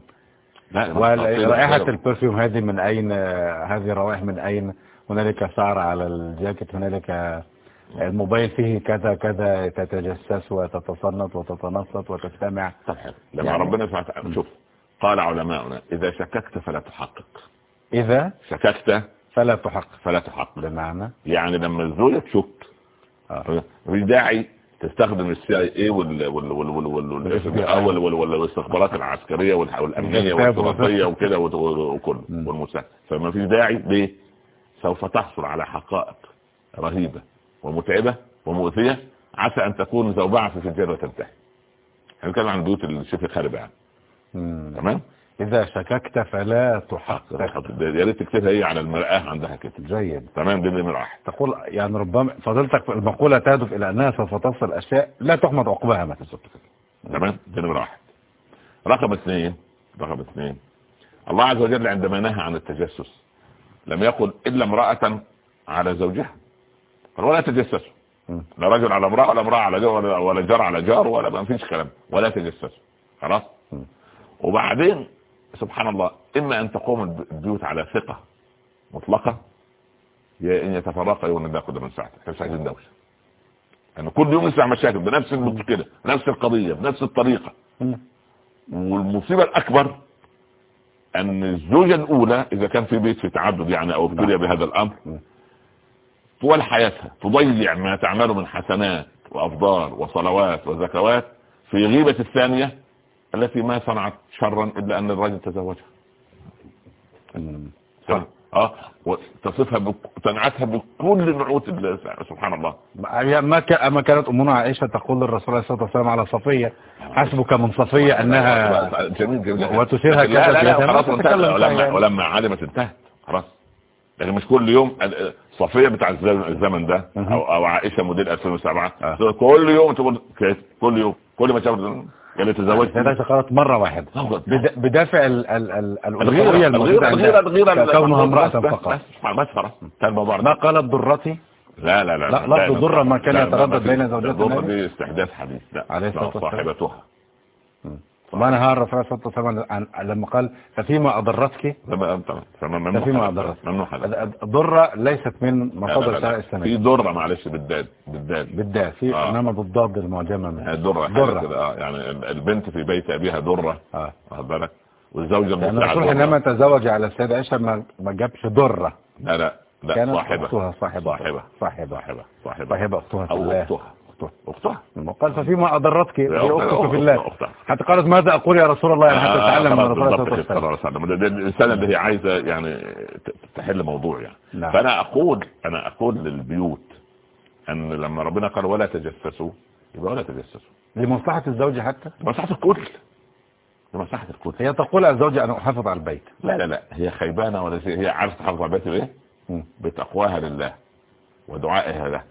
لا، ورائحة. البرفيوم هذه من أين؟ هذه الروائح من أين؟ هنالك شعر على الجاكيت هنالك الموبايل فيه كذا كذا تتجسس وتتصنت وتتنصت وتستمع. طب حلو. لما يعني- ربنا سبحانه شوف قال علماؤنا إذا شككت فلا تحقق. إذا؟ شككت فلا تحقق فلا تحقق بمعنى يعني لما الزوجة تشك آه. مفيش داعي تستخدم السي آي اي وال وال وال وال وال وال. وال وال وال والاستخبارات العسكرية والأمنية والرصد. وكده وكله. والمساعد فما فيش داعي ليه سوف تحصل على حقائق رهيبة ومتعبة ومؤذية عسى أن تكون زوبعه في فنجان وتنتهي إحنا بنتكلم عن بيوت الشبه خاربه يعني. تمام إذا شككت فلا تحقق. يا ريت تكتبها هي على المرآة عندها كده. جيد. تمام دي واحد تقول يعني ربما فضلتك المقولة تهدف إلى أنها سوف تصل أشياء لا تحمد عقبها مثلا. كده تمام دي نمرة واحد رقم اثنين رقم اثنين. الله عز وجل عندما نهى عن التجسس لم يقل إلا امرأة على زوجها. قال ولا تجسسوا لا رجل على امرأة ولا امرأة على جار ولا, ولا جار على جار ولا ما فيش كلام. ولا تجسسوا خلاص؟ وبعدين سبحان الله إما أن تقوم البيوت على ثقة مطلقة يا إن يتفرق يوم ناخد من ساعته إحنا مش عايزين دوشة يعني كل يوم يسمع مشاكل بنفس المشكلة بنفس القضية بنفس الطريقة. والمصيبة الأكبر أن الزوجة الأولى إذا كان في بيت في تعدد يعني أو ابتلي نعم. بهذا الأمر طول حياتها تضيع ما تعمله من حسنات وأفضال وصلوات وزكوات في غيبة الثانية التي ما صنعت شرا إلا أن الرجل تزوجها. آه وتصفها بك... تنعتها بكل نعوت سبحان الله. ما ك... ما كانت أمنا عائشة تقول للرسول عليه الصلاة والسلام على صفية حسبك من صفية انها جميل جميل. وتثيرها كذا لا لا خلاص ولما ولما علمت انتهت خلاص. لكن مش كل يوم صفية بتاع الزمن ده أو أو عائشة موديل 2007 آه. كل يوم تقول كل يوم. كل ما تشوف قال تزوجت ثلاث قرارات مرة واحدة بدافع الغيرة الغيرة الغيرة الغيرة كونها امرأة فقط. بس خلاص كان الموضوع ما قالت ضرتي؟ لا لا لا لا. ضرة ما كان يتردد بين زوجات الضرة دي استحداث حديث. لا صاحبتها. ما نهى الرسول صلى الله عليه وسلم لما قال ففيما أضرتك؟ ففيما أضرتك. ممنوع الضرة ليست من مصادر شرع السنة. في ضرة معلش بالدال بالدال بالدال في آه. انما بالضاد المعجمة. منها ضرة ضرة. آه يعني البنت في بيت أبيها ضرة. آه. واخد بالك؟ والزوجة يعني الرسول حينما تزوج على السيدة عائشة ما جابش ضرة. لا لا لا كانت صاحبة. أختها صاحبة. صاحبة. صاحبة. صاحبة صاحبة. صاحبة أختها في أو الله. أختها أختها قال ففيما أضرتك هي أختك في الله. حتى قالت ماذا أقول يا رسول الله؟ يعني حتى تتعلم من رسول الله صلى الله عليه وسلم. الإنسان اللي هي عايزة يعني تحل موضوع يعني. نعم. فأنا أقول أنا أقول للبيوت أن لما ربنا قال ولا تجسسوا يبقى ولا تجسسوا. لمصلحة الزوج حتى؟ لمصلحة الكل. لمصلحة الكل. هي تقول الزوجة أنا أحافظ على البيت. لا لا لا. هي خيبانة ولا هي عارفة تحافظ على البيت بإيه؟ بتقواها لله ودعائها له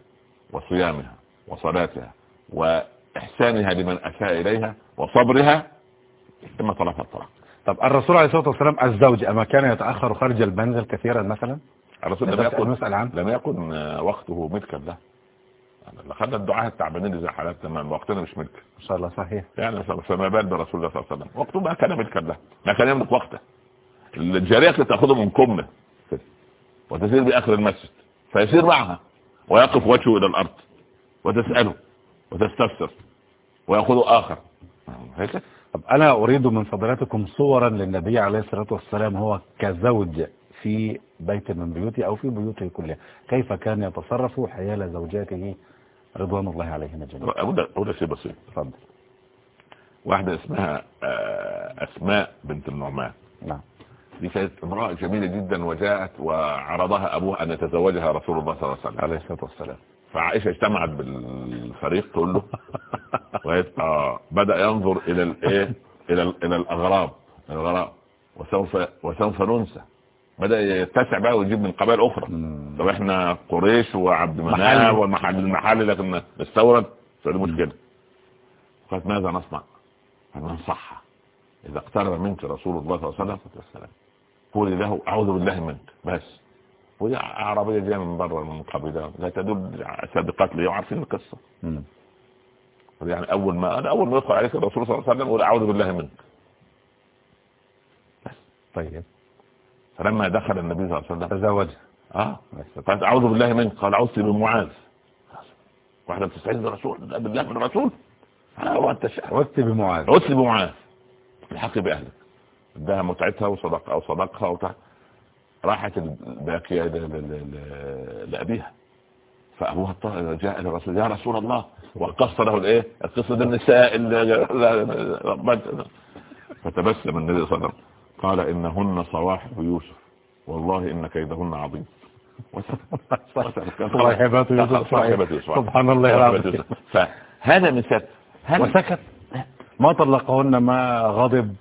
وصيامها. وصلاتها وإحسانها لمن أساء إليها وصبرها ثم طلبها الطلاق. طب الرسول عليه الصلاة والسلام الزوج أما كان يتأخر خارج المنزل كثيرا مثلا؟ الرسول لم يكن لم يكن وقته ملكا له. خدنا الدعاء التعبانين زي حالات تمام وقتنا مش ملك ان شاء الله صحيح. يعني فما بال برسول الله صلى الله عليه وسلم. وقته ما كان ملكا له. ما كان يملك وقته. الجارية تأخذه من كمه. وتسير بآخر المسجد. فيسير معها. ويقف وجهه إلى الأرض. وتسأله وتستفسر ويأخذ آخر. طب أنا أريد من فضلاتكم صورا للنبي عليه الصلاة والسلام هو كزوج في بيت من بيوته أو في بيوته كلها كيف كان يتصرف حيال زوجاته رضوان الله عليهن جميعا؟ أولا شيء بسيط. تفضل واحدة اسمها أسماء بنت النعمان. نعم. دي كانت امرأة جميلة جدا وجاءت وعرضها أبوها أن يتزوجها رسول الله صلى الله عليه وسلم. عليه الصلاة والسلام. فعائشة اجتمعت بالفريق تقول له آه بدأ ينظر إلى الإيه؟ إلى إلى الأغراب. الغراب. وسوف وسوف ننسى. بدأ يتسع بقى ويجيب من قبائل أخرى. طب إحنا قريش وعبد مناف والمحل المحل لكن نستورد. فدي مشكلة؟ قالت ماذا نصنع؟ ننصحها إذا اقترب منك رسول الله صلى الله عليه وسلم قولي له أعوذ بالله منك بس. ودي عربية جاية من بره من قبيلة لا تدل سابقات لي وعارفين القصة؟ يعني أول ما أنا أول ما يدخل عليك الرسول صلى الله عليه وسلم يقول أعوذ بالله منك. بس. طيب. فلما دخل النبي صلى الله عليه وسلم تزوج. آه. قالت أعوذ بالله منك. قال عوذت بمعاذ واحدة بتستعيذ بالرسول بالله من الرسول. عوذت بمعاذ. عوذت بمعاذ. الحق بأهلك. ادها متعتها وصدق أو صدقها وتحت راحت الباقية لأبيها. فأبوها جاء للرسول يا رسول الله. وقص له الإيه؟ القصة النساء فتبسم النبي صلى الله عليه وسلم. قال إنهن صواحب يوسف. والله إن كيدهن عظيم. [LAUGHS] صاحبات يوسف سبحان الله العظيم. فهذا مثال وسكت. ما طلقهن ما غضب.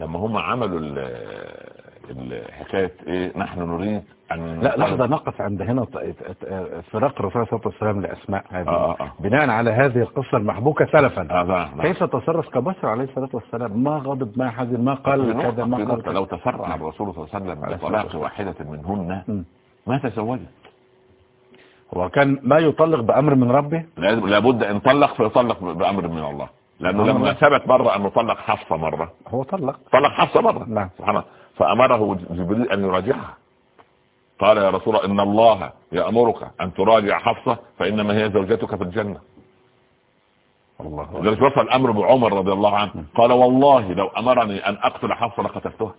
لما هم عملوا ال- حكاية إيه نحن نريد أن لا لحظة نقف عند هنا. فراق صلى الله عليه وسلم لأسماء هذه. آه، آه. بناء على هذه القصة المحبوكة سلفا. آه، نعم، نعم. كيف تصرف كبصر عليه الصلاة والسلام؟ ما غضب ما حزن ما قال كذا ما قال لو تسرع الرسول صلى الله عليه وسلم بطلاق والسلام. واحدة منهن. ما تزوجت. هو كان ما يطلق بأمر من ربه؟ لابد أن طلق فيطلق بأمر من الله. لأنه الله. لما ثبت مرة أنه طلق حفصة مرة. هو طلق. طلق حفصة مرة. نعم. سبحان الله. فأمره جبريل أن يراجعها. قال يا رسول الله إن الله يأمرك أن تراجع حفصة فإنما هي زوجتك في الجنة. الله لذلك وصل الامر بعمر رضي الله عنه. قال والله لو أمرني أن أقتل حفصة لقتلتها.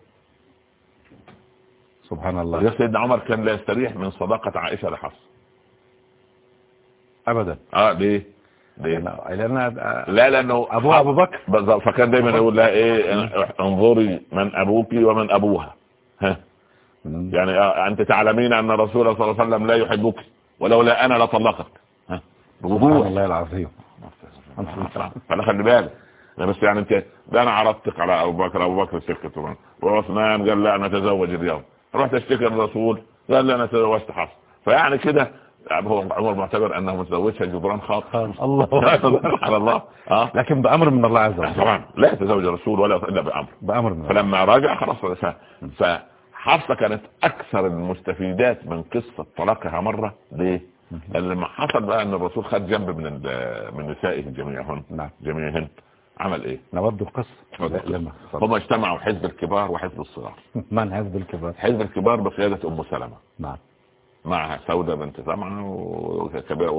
سبحان الله. يا سيدنا عمر كان لا يستريح من صداقة عائشة لحفصة. أبدا. آه ليه؟ ليه لأن لا لأنه أبوها أبو بكر. بالظبط فكان دايما يقول لها إيه انظري من أبوك ومن أبوها. ها؟ يعني آه، أنت تعلمين أن الرسول صلى الله عليه وسلم لا يحبك ولولا أنا لطلقك ها؟ بوضوح الله العظيم. فانا خلي بالك. لا بس يعني انت ده أنا عرضتك على أبو بكر. أبو بكر سكت طبعا. وعثمان قال لا أنا أتزوج اليوم. رحت أشتكي الرسول قال لا أنا تزوجت حفص فيعني كده هو عمر معتبر انه متزوجها جبران خاطر [LAUGHS] الله. سبحان الله. [LAUGHS] آه. لكن بأمر من الله عز وجل. طبعا. لا يتزوج الرسول ولا إلا بأمر. بأمر من فلما راجع خلاص ف- فحفصة كانت أكثر المستفيدات من قصة طلاقها مرة. ليه؟ لما حصل بقى إن الرسول خد جنب من من نسائه جميعهن. نعم. جميعهن. عمل إيه؟ نود القصة. لما هم اجتمعوا حزب الكبار وحزب الصغار. [LAUGHS] من حزب الكبار؟ حزب الكبار بقيادة أم سلمة. نعم. معها سودة بنت زمعة وكبيرة-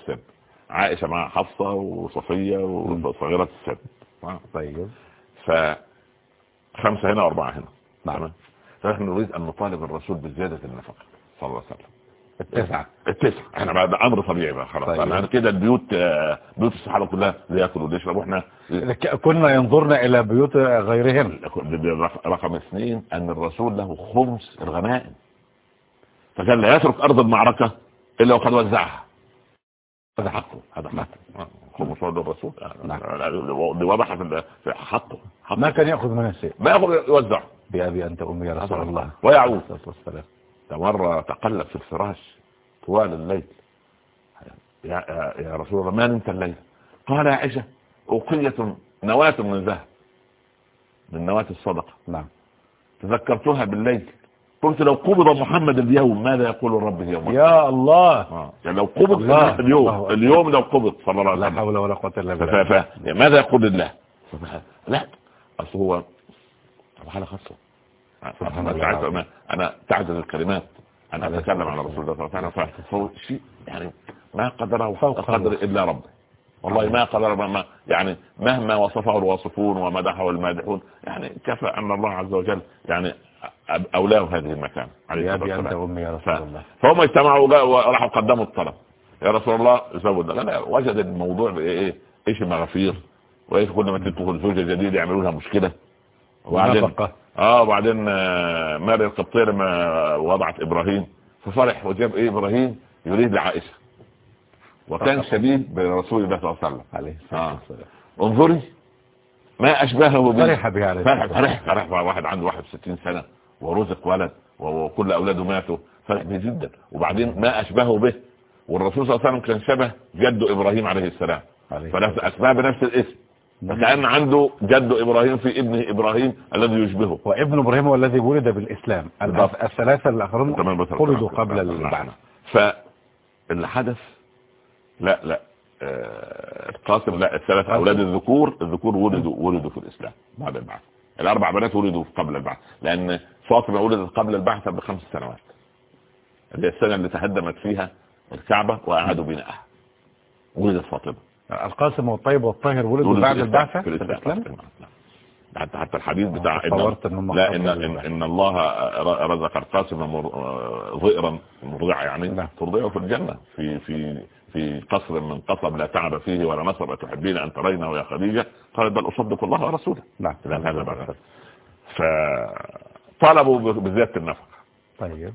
السن. عائشة مع حفصة وصفية وصغيرة السن. طيب. ف خمسة هنا وأربعة هنا. نعم. تمام؟ فنحن نريد أن نطالب الرسول بزيادة النفقة صلى الله عليه وسلم. التسعة. التسعة. إحنا بعد أمر طبيعي بقى خلاص. طيب. يعني كده البيوت آه، بيوت الصحابة كلها بياكلوا ويشربوا إحنا كنا ينظرنا إلى بيوت غيرهم رقم اثنين أن الرسول له خمس الغنائم فكان لا يترك أرض المعركة إلا وقد وزعها. هذا حقه هذا حقه. خمس ولد الرسول. دي واضحة في حقه. حقه. ما كان يأخذ منها شيء ما يأخذ يوزع. بأبي أنت أمي يا رسول الله. ويعود. مرة تقلب في الفراش طوال الليل. يا, يا, يا رسول الله ما نمت الليل. قال يا عائشة أوقية نواة من ذهب. من نواة الصدقة. نعم. تذكرتها بالليل. قلت لو قبض محمد اليوم ماذا يقول الرب اليوم؟ يا الله. آه. يعني لو قبض الله. اليوم الله. اليوم لو قبض صلى الله عليه لا وسلم. حول ولا قوة إلا ف- بالله. ف- ماذا يقول الله؟ لا. أصل هو حاله خاصة. أنا أنا تعجز الكلمات. أنا أتكلم على رسول الله صلى الله عليه وسلم. فهو شيء يعني ما قدره فوق قدر. إلا ربه. والله ما قدر ما يعني مهما وصفه الواصفون ومدحه المادحون يعني كفى أن الله عز وجل يعني اولاه هذه المكان. عليه يا الصلاة أبي أنت والسلام. أمي يا ف- رسول الله. فهم اجتمعوا وراحوا قدموا الطلب. يا رسول الله زود لا لا وجد الموضوع إيه إيه إيش مغافير وإيش كل ما تدخل زوجة جديدة يعملوا لها مشكلة؟ وبعدين آه وبعدين آه، ماري القبطية لما وضعت إبراهيم. ففرح وجاب إيه إبراهيم؟ يريد لعائشة وكان شديد برسول الله صلى الله عليه وسلم. عليه الصلاة آه. والسلام. انظري ما أشبهه به فرح بها عليه فرح فرح فرح واحد عنده 61 سنة ورزق ولد وكل أولاده ماتوا. فرح به جدا. وبعدين ما أشبهه به. والرسول صلى الله عليه وسلم كان شبه جد إبراهيم عليه السلام. فنفس اسماء بنفس الاسم. فكأن عنده جد إبراهيم في ابنه إبراهيم الذي يشبهه. وابن إبراهيم هو الذي ولد بالإسلام. الثلاثة الآخرون ولدوا نعم. قبل نعم. البعث فاللي حدث لا لا. القاسم لا الثلاث أولاد الذكور الذكور ولدوا ولدوا في الإسلام بعد البعث الأربع بنات ولدوا قبل البعث لأن فاطمة ولدت قبل البعث بخمس سنوات اللي هي السنة اللي تهدمت فيها الكعبة واعادوا بنائها ولدت فاطمة القاسم والطيب والطاهر ولدوا بعد في الإسلام. البعثة في الإسلام. حتى حتى الحديث بتاع إن لا إن, البعث. إن الله رزق القاسم مر- ضئرا مرضعا يعني نعم. ترضعه في الجنة في في في قصر من قصب لا تعب فيه ولا نصب تحبين أن ترينه يا خديجة؟ قالت بل أصدق الله ورسوله. نعم. هذا بعد فطلبوا ب- بزيادة النفقة. طيب.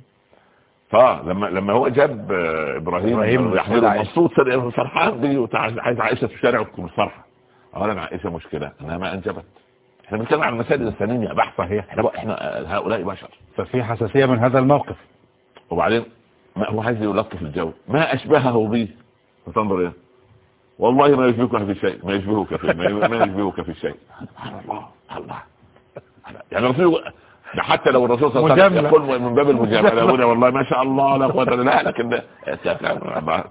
فلما لما هو جاب آه، إبراهيم, إبراهيم يحمله. مبسوط فرحان بيه وتع- عايز عائشة في الشارع وتكون فرحة. اولا عائشة مشكلة انها ما أنجبت. إحنا بنتكلم عن المسائل الانسانيه بحث صحيح. إحنا بقى إحنا هؤلاء بشر. ففي حساسية من هذا الموقف. وبعدين ما هو عايز يلطف الجو. ما أشبهه به فتنظر إيه والله ما يشبهك في شيء ما يشبهك في ما ما يشبهك في شيء. سبحان الله. الله. يعني الرسول حتى لو الرسول صلى الله عليه وسلم. يقول من باب المجاملة يقول والله ما شاء الله لا قوة إلا بالله لكن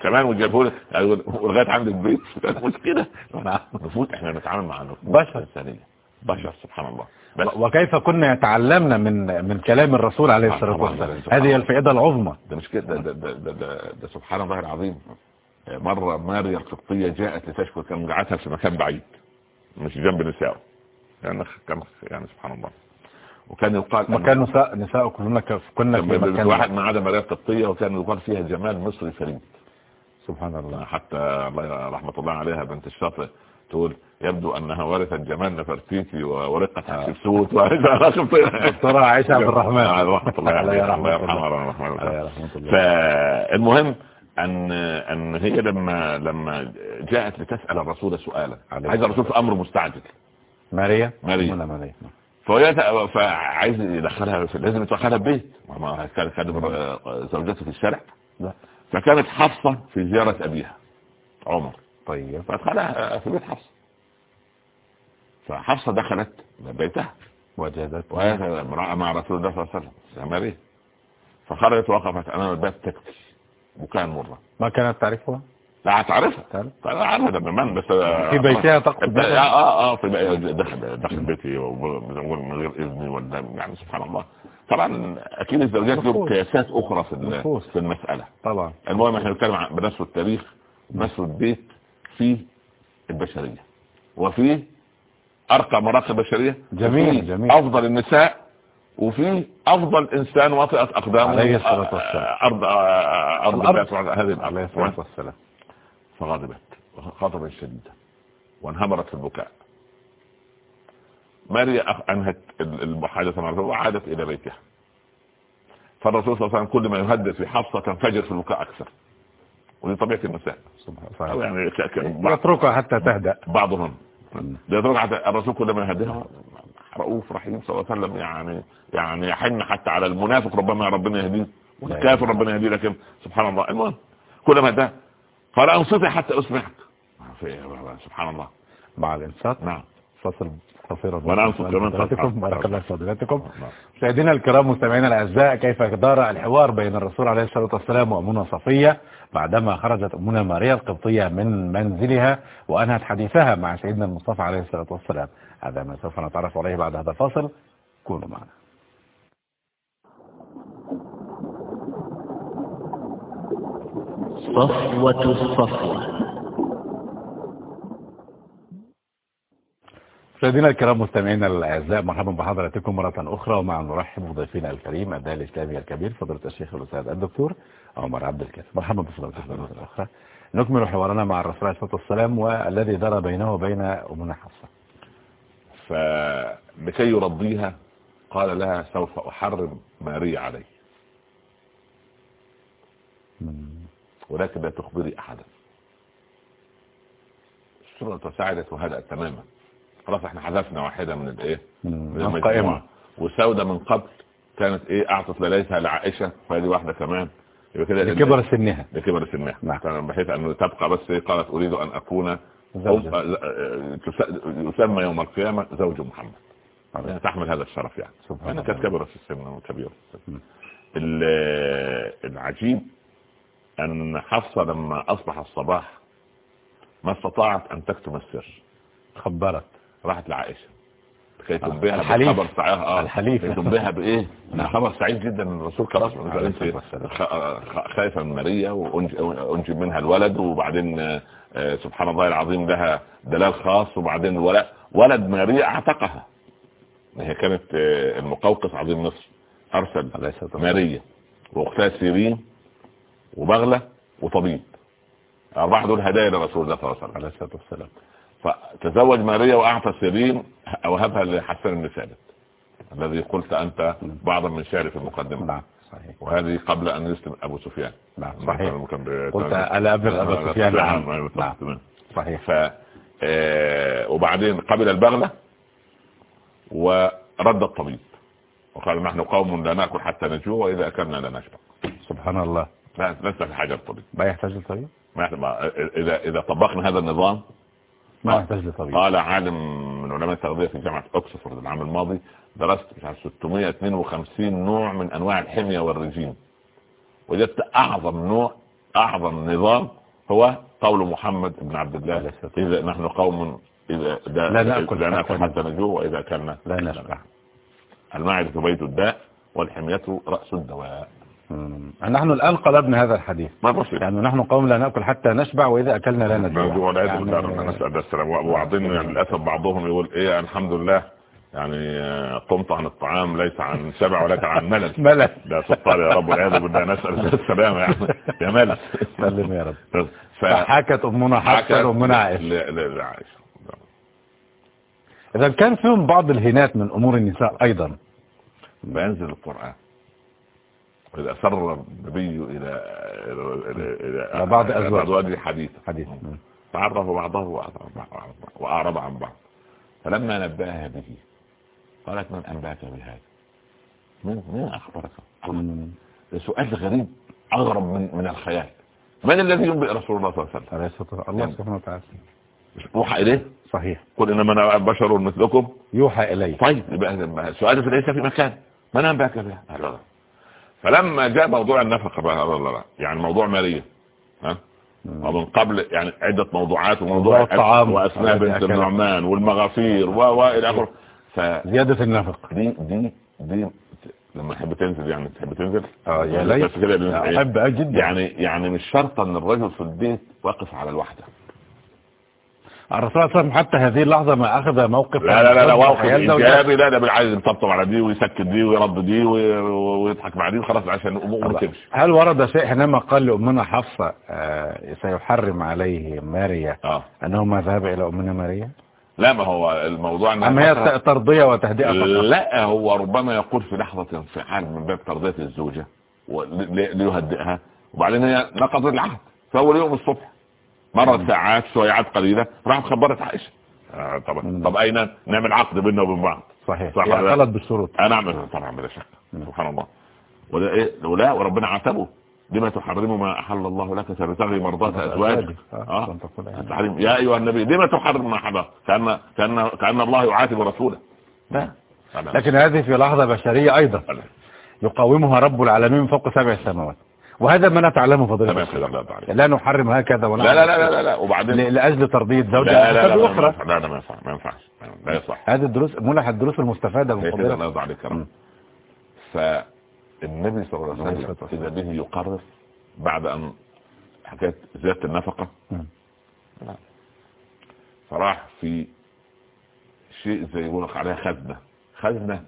كمان وجابه لي ولغايه عند البيت مشكلة. نفوت إحنا نتعامل مع بشر. انسانيه بشر سبحان الله. بس. وكيف كنا يتعلمنا من من كلام الرسول عليه الصلاة طبعاً. والسلام؟ هذه الله. الفائدة العظمى. ده مش كده ده, ده, ده, ده, ده سبحان الله العظيم. مرة ماريا القبطية جاءت لتشكو كان مجعتها في مكان بعيد مش جنب نسائه يعني كان يعني سبحان الله. وكان يقال وكان نساء نساء كلنا ك- كنا في كان مكان واحد. ما عدا ماريا القبطية وكان يقال فيها جمال مصري فريد. سبحان الله. حتى الله رحمة الله عليها بنت الشاطئ تقول يبدو أنها ورثت جمال نفرتيتي ورقة حتشبسوت دكتورة عائشة عبد الرحمن. رحمة الله عليها. عليها رحمة الله الله. رحمة الله عليها رحمة الله. فالمهم أن أن هي لما لما جاءت لتسأل الرسول سؤالا. عايز الرسول في أمر مستعجل. ماريا؟ ماريا. ماريا. فهي فعايز يدخلها في لازم يدخلها البيت. ما كان كان زوجته في الشارع. لا. فكانت حفصة في زيارة أبيها عمر. طيب. فادخلها في بيت حفصة. فحفصة دخلت بيتها. وجدت. وهي امرأة مع رسول الله صلى الله عليه وسلم سامرية فخرجت وقفت أمام الباب تبكي بكاء مرة. ما كانت تعرفها؟ لا تعرفها. عارفها ده من بس في بيتها تقصد آه آه آه في دخل دخل بيتي من غير اذني ولا يعني سبحان الله. طبعا أكيد الزوجات نفوس. قياسات أخرى في. في المسألة. طبعا. المهم إحنا بنتكلم عن بنفس التاريخ نفس البيت فيه البشرية. وفيه أرقى مراقب البشريه جميل، جميل. أفضل النساء وفيه أفضل إنسان وطئت أقدامه عليه الصلاة والسلام. أرض أرض سبحانه وتعالى. هذه عليه الأرض الصلاة والسلام. فغضبت غضبا شديدا وانهمرت في البكاء. ماريا أنهت ال- المحادثة مع الرسول؟ وعادت إلى بيتها. فالرسول صلى الله عليه وسلم كل ما يهدث في حفصه تنفجر في البكاء أكثر. ودي طبيعة النساء سبحان أو الله يعني يتركها حتى تهدأ. بعضهم. لدرجه حتى الرسول كل ما يهديها رؤوف رحيم صلى الله عليه وسلم يعني يعني يحن حتى على المنافق ربما ربنا يهديه والكافر ربنا يهديه لكن سبحان الله. المهم كل ما ده. قال انصتي حتى أسمعك. في- سبحان الله. مع الإنصات؟ نعم. فصل. فضيلتكم الله في فضيلتكم. نعم. مشاهدينا الكرام مستمعينا الأعزاء كيف دار الحوار بين الرسول عليه الصلاة والسلام وأمنا صفية بعدما خرجت أمنا ماريا القبطية من منزلها وأنهت حديثها مع سيدنا المصطفى عليه الصلاة والسلام؟ هذا ما سوف نتعرف عليه بعد هذا الفاصل. كونوا معنا. صفوة الصفوة. مشاهدينا الكرام مستمعينا الأعزاء مرحبا بحضراتكم مرة أخرى ومع نرحب بضيفنا الكريم الداعي الإسلامي الكبير فضيلة الشيخ الأستاذ الدكتور عمر عبد الكافي. مرحبا بفضيلتكم مره أخرى نكمل حوارنا مع الرسول عليه الصلاة والسلام والذي دار بينه وبين أمنا حفصة. فلكي يرضيها؟ قال لها سوف أحرم ماريا علي ولكن لا تخبري أحدا. السورة ساعدت وهدأت تماما. خلاص إحنا حذفنا واحدة من الإيه؟ من المجموعة. وسودة من قبل كانت إيه؟ أعطت ليلتها لعائشة فهذه واحدة كمان. يبقى كده لكبر سنها. لكبر سنها. نعم. بحيث أن تبقى بس إيه؟ قالت أريد أن أكون أم- آه، يسمى يوم القيامة زوج محمد. يعني تحمل هذا الشرف يعني. الله. كانت كبيرة في السن. ال- العجيب أن حفصة لما أصبح الصباح ما استطاعت أن تكتم السر. خبرت. راحت لعائشة. كي تنبهها الحليف. بخبر سعيد آه. الحليف. كي تنبهها بإيه؟ ان [LAUGHS] خبر سعيد جدا من الرسول خلاص خايفه من ماريا وانجب منها الولد وبعدين آه، آه، سبحان الله العظيم لها دلال خاص وبعدين الولد ولد ماريا أعتقها. هي كانت آه، المقوقس عظيم مصر. أرسل. ماريا وأختها سيرين وبغلة وطبيب. الاربعه دول هدايا لرسول الله صلى الله عليه وسلم. فتزوج ماريا وأعطى سيرين وهبها لحسن بن ثابت الذي قلت أنت بعضا من شعري في المقدمة. نعم صحيح. وهذه قبل أن يسلم أبو سفيان. نعم صحيح. قلت ألا أبلغ أبا سفيان. نعم. نعم. نعم. صحيح. ف آه، وبعدين قبل البغلة ورد الطبيب. وقال نحن قوم لا نأكل حتى نجوع وإذا أكلنا لا نشبع. سبحان الله. لا ليس في حاجة للطبيب ما يحتاج لطبيب ما ما- إذا إذا طبقنا هذا النظام ما آه. يحتاج لطبيب قال عالم من علماء التغذية في جامعة اوكسفورد العام الماضي درست مش عارف 652 نوع من أنواع الحمية والرجيم وجدت أعظم نوع أعظم نظام هو قول محمد بن عبد الله. إذا نحن قوم إذا دا لا نأكل لا نأكل حتى نجوع وإذا أكلنا لا نشبع المعده بيت الداء والحمية رأس الدواء. نحن الآن قلبنا هذا الحديث. ما بسيط يعني نحن قوم لا نأكل حتى نشبع وإذا أكلنا لا نجوع موضوع يعني- بالله نسأل السلام وبعضهم يعني للأسف بعضهم يقول إيه الحمد لله. يعني آه، قمت عن الطعام ليس عن شبع ولكن عن ملل. [LAUGHS] ملل. لا سلطان يا رب والعياذ بالله نسأل السلامة يعني يا ملل. سلم يا رب. فحكت أمنا حفصة لأمنا عائشة إذا كان فيهم بعض الهنات من أمور النساء أيضا. بينزل القرآن. وإذا أسر النبي إلى إلى إلى بعض أزواجه. حديثا حديث. مم. فعرف بعضه وأعرض عن بعض. فلما نبأها به قالت من أنبأك بهذا؟ من من أخبرك. ده سؤال غريب أغرب من من الخيال. من الذي ينبئ رسول الله صلى الله عليه وسلم. الله سبحانه وتعالى. يوحى إليه؟ صحيح. قل إنما أنا بشر مثلكم. يوحى إليه. طيب يبقى السؤال ليس في مكان. من بها لا لا. فلما جاء موضوع النفقة بقى لا لا لا. يعني موضوع مالية ها. ومن قبل يعني عدة موضوعات موضوع وموضوع الطعام. وأسماء الذي بنت. النعمان والمغافير و و إلى آخره فدي زيادة النفق دي دي لما تحب تنزل يعني تحب تنزل آه يا ليت بس كده بنزل؟ أحب جدا يعني يعني مش شرط إن الرجل في البيت واقف على الوحده الرسول صلى الله عليه وسلم حتى هذه اللحظة ما أخذ موقف لا لا لا لا زوجته. ايجابي لا ده عايز يطبطب على دي ويسكت دي ويرد دي وي- ويضحك مع دي خلاص عشان الأمور ما تمشي. هل ورد شيء؟ حينما قال لأمنا حفصة آه، سيحرم عليه ماريا آه. أنه ما ذهب إلى أمنا ماريا؟ لا ما هو الموضوع أم هي ترضية وتهدئة فقط؟ لا هو ربما يقول في لحظة انفعال من باب ترضية الزوجة ليهدئها وبعدين هي نقضت العهد. في أول يوم الصبح مرت ساعات سويعات قليلة راحت خبرت عائشة. آه طب مم. طب أين نعمل عقد بيننا وبين بعض؟ صحيح. صح ولا لا؟ خلت بالشروط. أنا أعمل طبعا بلا شك. سبحان الله. وده إيه؟ ولا وربنا عاتبه. لما تحرم ما أحل الله لك تبتغي مرضات أزواجك. آه، آه أيها التحريم. يا أيها النبي لما تحرم ما حرم؟ كأن كأن كأن الله يعاتب رسوله. لا. لا. لكن هذه في لحظة بشرية أيضا. لا. يقاومها رب العالمين فوق سبع سماوات. وهذا ما نتعلمه فضيلة تمام الشيخ. لا نحرم هكذا ولا لا لا لا لا لا وبعدين ل- لأجل ترضية لا زوجها لا لا لا أخرى لا لا ما ينفع ما ينفعش لا يصح هذه الدروس منح الدروس المستفادة من فضيلة الله يرضى عليك. فالنبي صلى الله عليه وسلم إذا به يقرر بعد أن حكاية زيادة النفقة. لا. فراح في شيء زي يقول لك عليها خزنة خزنة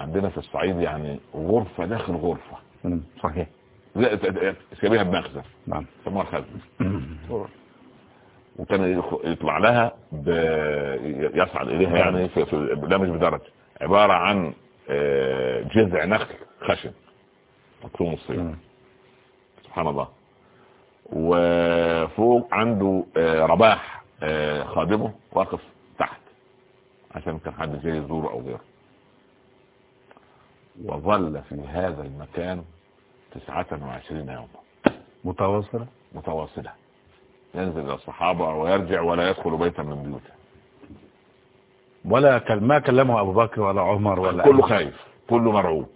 عندنا في الصعيد يعني غرفة داخل غرفة. صحيح. زي- شبيهة بمخزن نعم. يسموها خزنة [CLEARS THROAT] وكان يطلع لها ب... يصعد إليها يعني في... في... لا مش بدرجة عبارة عن آه، جذع نخل خشن. مكتوم الصين. سبحان الله. وفوق عنده آه، رباح آه، خادمه واقف تحت. عشان كان حد جاي يزوره أو غيره. وظل في هذا المكان تسعة وعشرين يوما. متواصلة؟ متواصلة. ينزل إلى الصحابة ويرجع ولا يدخل بيتا من بيوته. ولا ما كلمه أبو بكر ولا عمر ولا كله. خايف. كله مرعوب.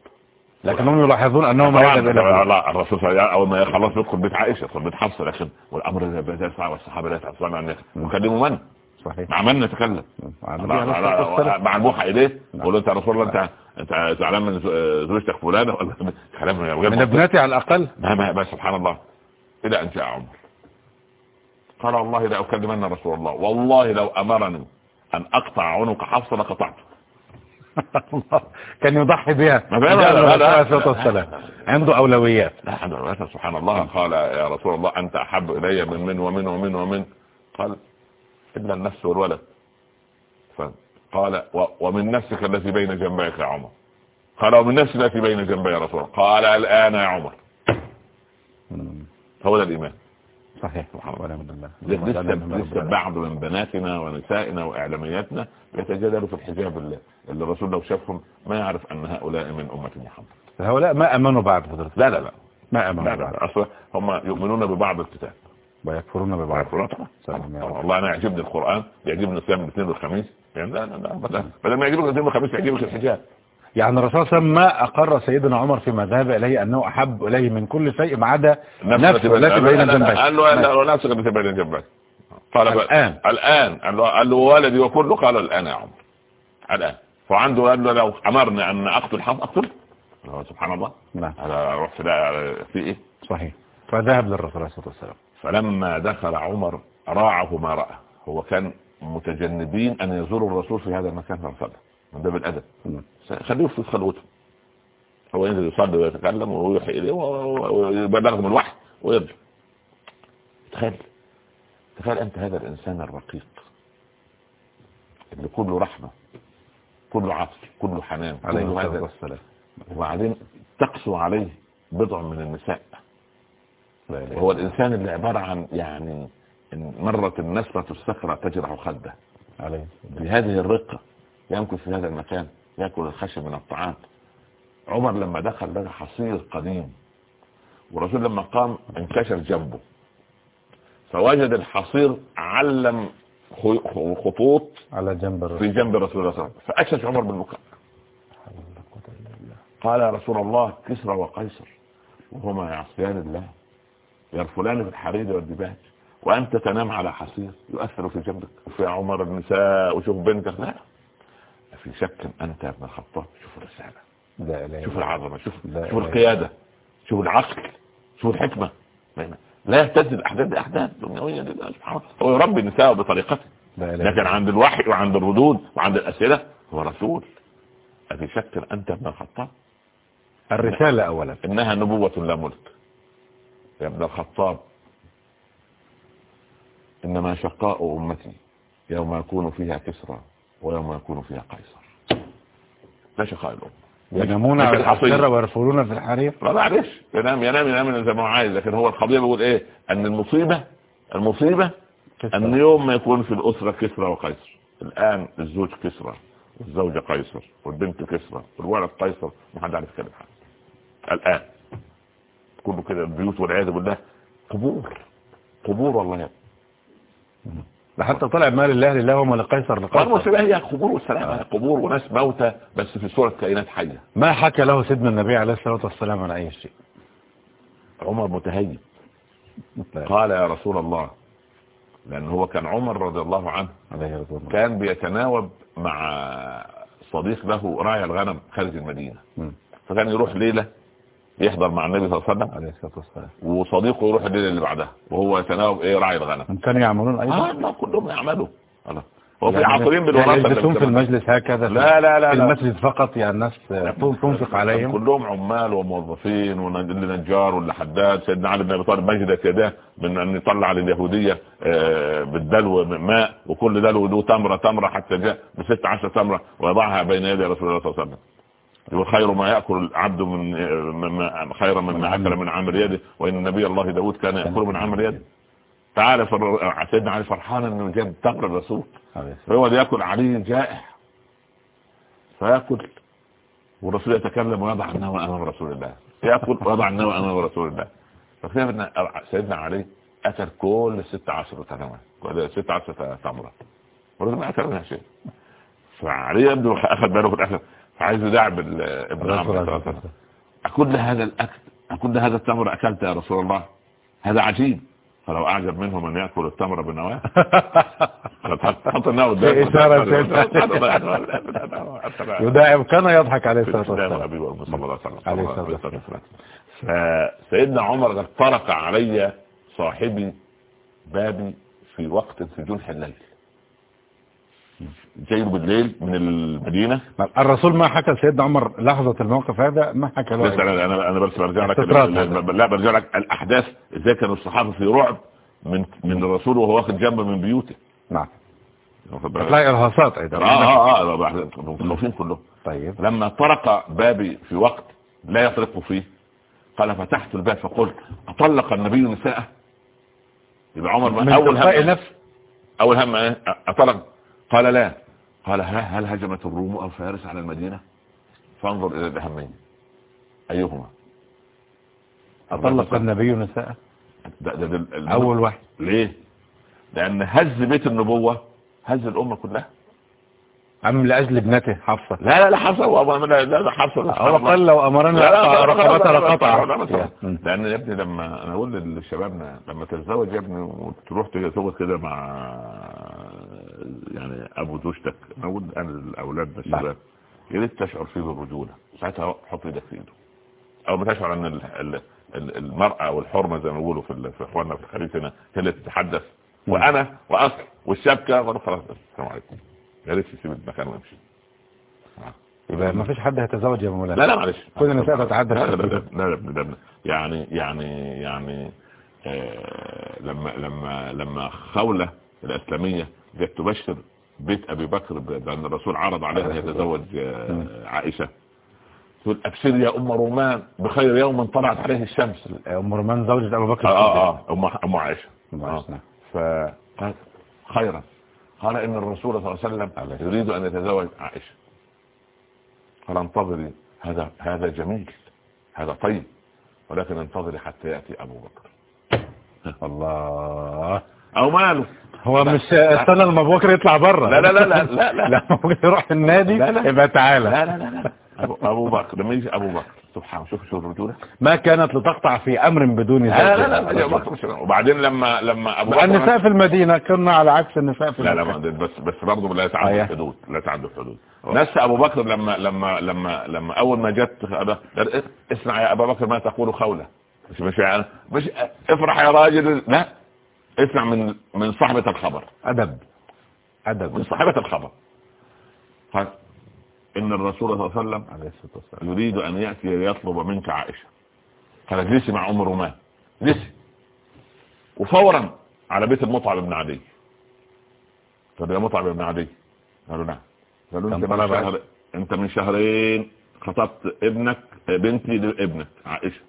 لكنهم يلاحظون أنه ما يذهب إلى لا الرسول صلى الله عليه وسلم أول ما يخلص يدخل بيت عائشة يدخل بيت حفصة لكن والأمر لا بدأ يسعى والصحابة لا يتعصون عن وكلموا من؟ صحيح. مع من نتكلم؟ مع الموحى اليه نعم. انت يا رسول الله أنت زعلان من زو- زوجتك فلانه ولا كلام من. ابنتي على الأقل؟ ما ما ما سبحان الله. إلى أن جاء عمر. قال والله لا أكلمن رسول الله. والله لو أمرني أن أقطع عنق حفصه لقطعته. الله. [LAUGHS] كان يضحي بها. والسلام. عنده أولويات. لا الحمد لله سبحان الله. قال يا رسول الله أنت أحب إلي من من ومن ومن ومن. قال إلا النفس والولد. فقال و- ومن نفسك التي بين جنبيك يا عمر. قال ومن نفسي التي بين جنبي يا رسول الله. قال الآن يا عمر. هو ده الإيمان. صحيح. ونعم بالله لسه لسه بعض من بناتنا ونسائنا وإعلامياتنا يتجادلوا في الحجاب اللي اللي الرسول لو شافهم ما يعرف أن هؤلاء من أمة محمد. هؤلاء ما آمنوا بعد حضرتك لا لا لا. ما آمنوا لا لا, لا. أصلا هم يؤمنون ببعض الكتاب. ويكفرون ببعض. والله أنا يعجبني القرآن يعجبني الصيام الاثنين والخميس. يعني لا لا لا بدل- ما يعجبك الاثنين والخميس يعجبك الحجاب. يعني الرسول صلى الله عليه وسلم ما أقر سيدنا عمر فيما ذهب إليه أنه أحب إليه من كل شيء ما عدا نفسه التي بين جنبيه قال له قال له نفسك التي بين جنبك قال الآن. الآن. قال له ولدي وكله. قال الآن يا عمر. الآن. فعنده قال له لو أمرني أن أقتل حظ اقتل هو سبحان الله. نعم. أروح في إيه؟ صحيح. فذهب للرسول عليه الصلاة والسلام. فلما دخل عمر راعه ما رأى. هو كان متجنبين أن يزوروا الرسول في هذا المكان وسلم من باب الأدب. نعم. خليه في خلوته. هو ينزل يصلي ويتكلم ويوحي إليه ويبلغهم الوحي ويرجع. تخيل تخيل أنت هذا الإنسان الرقيق. اللي كله رحمة كله عطف كله حنان عليه كله هذا والسلام. وبعدين تقسو عليه بضع من النساء. وهو الله. الإنسان اللي عبارة عن يعني مرت النسرة الصخرة تجرح خده. عليه. بهذه الرقة يمكث في هذا المكان يأكل الخشب من الطعام. عمر لما دخل لقى حصير قديم. والرسول لما قام انكشف جنبه. فوجد الحصير علم خطوط على جنب الرسول. في جنب الرسول صلى الله عليه وسلم. فأكشف عمر بالبكاء قال يا رسول الله كسرى وقيصر. وهما يعصيان الله. يرفلان في الحرير والدباج وأنت تنام على حصير يؤثر في جنبك. في عمر النساء وشوف بنتك. لا في شك أنت يا ابن الخطاب شوف الرسالة. لا إله شوف. العظمة شوف لا شوف إله القيادة شوف العقل شوف الحكمة. لا يهتز الأحداث دي أحداث دنيوية هو يربي النساء بطريقته لا لكن. عند الوحي وعند الردود وعند الأسئلة هو رسول. أفي شك أنت ابن الخطاب؟ الرسالة أولا. إنها نبوة لا ملك. يا ابن الخطاب. إنما شقاء أمتي يوم يكون فيها كسرى ويوم يكون فيها قيصر. لا شقاء الأمة. ينامون على الحصير. الحصيرة ويرفلون في الحرير لا معلش ينام ينام ينام زي ما هو عايز. لكن هو القضية بيقول إيه؟ أن المصيبة المصيبة أن يوم ما يكون في الأسرة كسرى وقيصر. الآن الزوج كسرى والزوجة قيصر والبنت كسرى والولد قيصر. ما حد عارف حاجة الآن. كله كده البيوت والعياذ بالله. قبور قبور والله. يا ده حتى طلع مال الله لله وما لقيصر لقيصر. والمصيبة هي قبور والسلام قبور وناس موتى بس في صورة كائنات حية. ما حكى له سيدنا النبي عليه الصلاة والسلام عن أي شيء؟ عمر متهيب لا. قال يا رسول الله لأن هو كان عمر رضي الله عنه كان بيتناوب مع صديق له راعي الغنم خارج المدينة. فكان يروح ليلة يحضر مع النبي صلى الله عليه وسلم عليه الصلاة والسلام. وصديقه يروح الليلة اللي بعدها وهو يتناوب إيه راعي الغنم. كانوا يعملون آه أيضا ما كلهم يعملوا. الله. هو في عاقلين يعني بالوراثة يجلسون في المجلس هكذا؟ لا لا لا في. المسجد فقط يعني الناس تنفق عليهم؟ كلهم عمال وموظفين واللي نجار واللي حداد. سيدنا علي بن أبي طالب مجدت يداه من أن يطلع لليهودية آه، بالدلو ماء وكل دلو له تمره تمرة حتى جاء ب 16 تمرة ويضعها بين يدي رسول الله صلى الله عليه وسلم. يقول خير ما يأكل العبد من من- خيرا مما أكل من عمر يده وإن نبي الله داود كان يأكل من عمر يده. تعالى سيدنا علي فرحان إنه جاب تمر الرسول. هو يأكل علي جائع. فيأكل والرسول يتكلم ويضع النوى أمام رسول الله. يأكل ويضع النوى أمام رسول الله. فكيف إن سيدنا علي أكل كل ست عشر تمرة؟ ست عشر تمرة. والرسول ما اكل منها شيء. فعلي يبدو أخذ باله في الآخر. فعايز يداعب ال- ابن عمه صلى الله عليه وسلم. أكل هذا الأكل أكل هذا التمر أكلت يا رسول الله. هذا عجيب. فلو أعجب منه من يأكل التمر بنواه. [LAUGHS] حط النوى قدامه. في إشارة يداعب. كان يضحك عليه السلام والسلام. فسيدنا عمر قد طرق علي صاحبي بابي في وقت جنح الليل. جاي بالليل من المدينة. الرسول ما حكى لسيدنا عمر لحظة الموقف هذا ما حكى بس له أنا أنا أنا بس برجع لك لا برجع لك الأحداث. إزاي كانوا الصحابة في رعب من من الرسول وهو واخد جنب من بيوته. نعم؟ هتلاقي ارهاصات أيضا. آه آه آه مخوفين كلهم. طيب. لما طرق بابي في وقت لا يطرق فيه قال فتحت الباب فقلت أطلق النبي نساءه؟ يبقى عمر من أول هم نفس أول هم إيه؟ أطلق قال لا قال ها هل هجمت الروم أو فارس على المدينة فانظر إلى الاهمية ايهما أطلق النبي نساء ده ده ده ال- أول واحد ليه لأن هز بيت النبوة هز الامة كلها أم لأجل ابنته حفصة لا لا لا حفصة هو- لا لا لا حفصة هو قال لو أمرنا لا لا لا رقبتها لا لا لقطع لا لا لا. لأن يا ابني لما أنا أقول لشبابنا لما تتزوج يا ابني وتروح تقعد كده مع يعني أبو زوجتك أنا أقول أنا الاولاد الشباب يا ريت تشعر فيه بالرجولة. ساعتها حط إيدك في إيده. أو ما تشعر إن ال- ال- ال- المرأة أو الحرمه زي ما بيقولوا في ال- في إخواننا في الخليج هنا هي اللي تتحدث. وأنا وأصل والشبكة وأنا خلاص السلام عليكم. يا ريت يسيب المكان ويمشي يبقى ما فيش حد هيتزوج يا مولانا. لا لا معلش. كل النساء تتحدث. لا لا لا لا لا. يعني يعني يعني آه لما لما لما خولة الإسلامية جت تبشر بيت أبي بكر بأن الرسول عرض عليه أن يتزوج آه عائشة. تقول أبشر يا أم رومان بخير يوم طلعت عليه الشمس. أم رومان زوجة أبو بكر آه. آه آه أم عائشة. آه. نعم. فقال خيرا. قال إن الرسول صلى الله عليه وسلم يريد أن يتزوج عائشة. قال انتظري هذا هذا جميل هذا طيب ولكن انتظري حتى يأتي أبو بكر. الله. أو ماله. هو مش استنى لما أبو بكر يطلع بره. لا لا لا لا لا لا. [LAUGHS] لما أبو بكر يروح النادي. يبقى تعالى. لا لا لا أبو بكر لما يجي أبو بكر. سبحان شوف شو الرجولة. ما كانت لتقطع في أمر بدون لا زوج. لا لا لا وبعدين لما لما أبو بكر النساء في المدينة كنا على عكس النساء في لا لا بس بس برضه لا تعدوا أيه. الحدود لا تعدوا الحدود. نفس أبو بكر لما لما لما لما أول ما جت اسمع يا أبا بكر ما تقول خولة. مش مش يعني مش افرح يا راجل. لا. اسمع من من صاحبة الخبر. أدب. أدب. من صاحبة الخبر. إن الرسول صلى الله عليه وسلم يريد أن يأتي ليطلب منك عائشة. قال اجلسي مع ام رومان اجلسي وفورا على بيت المطعم بن عدي. طب يا مطعم بن عدي. قالوا نعم. قالوا أنت من شهر أنت من شهرين خطبت ابنك بنتي لابنك عائشة.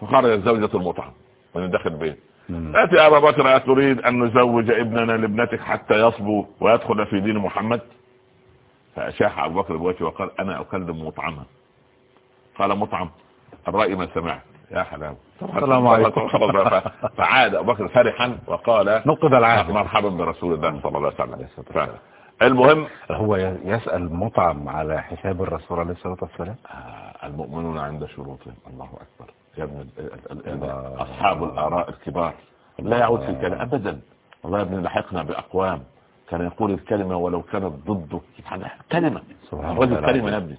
فخرجت زوجة المطعم. من داخل البيت مم. أتي أبا بكر اتريد أن نزوج ابننا لابنتك حتى يصبو ويدخل في دين محمد؟ فأشاح أبو بكر بوجهه وقال أنا أكلم مطعما. قال مطعم الرأي ما سمعت. يا حلاوه السلام عليكم. فعاد أبو بكر فرحا وقال نقض العهد مرحبا برسول الله صلى الله عليه وسلم. المهم. هو يسأل مطعم على حساب الرسول عليه الصلاة والسلام؟ آه، المؤمنون عند شروطهم. الله أكبر. يا ابن ال- ال- ال- الله. أصحاب الآراء الكبار. لا يعود في الكلام ابدا. والله يا ابني لحقنا بأقوام. كان يقول الكلمة ولو كانت ضده. الله كلمة. سبحان الرجل الله. كلمه يا ابني.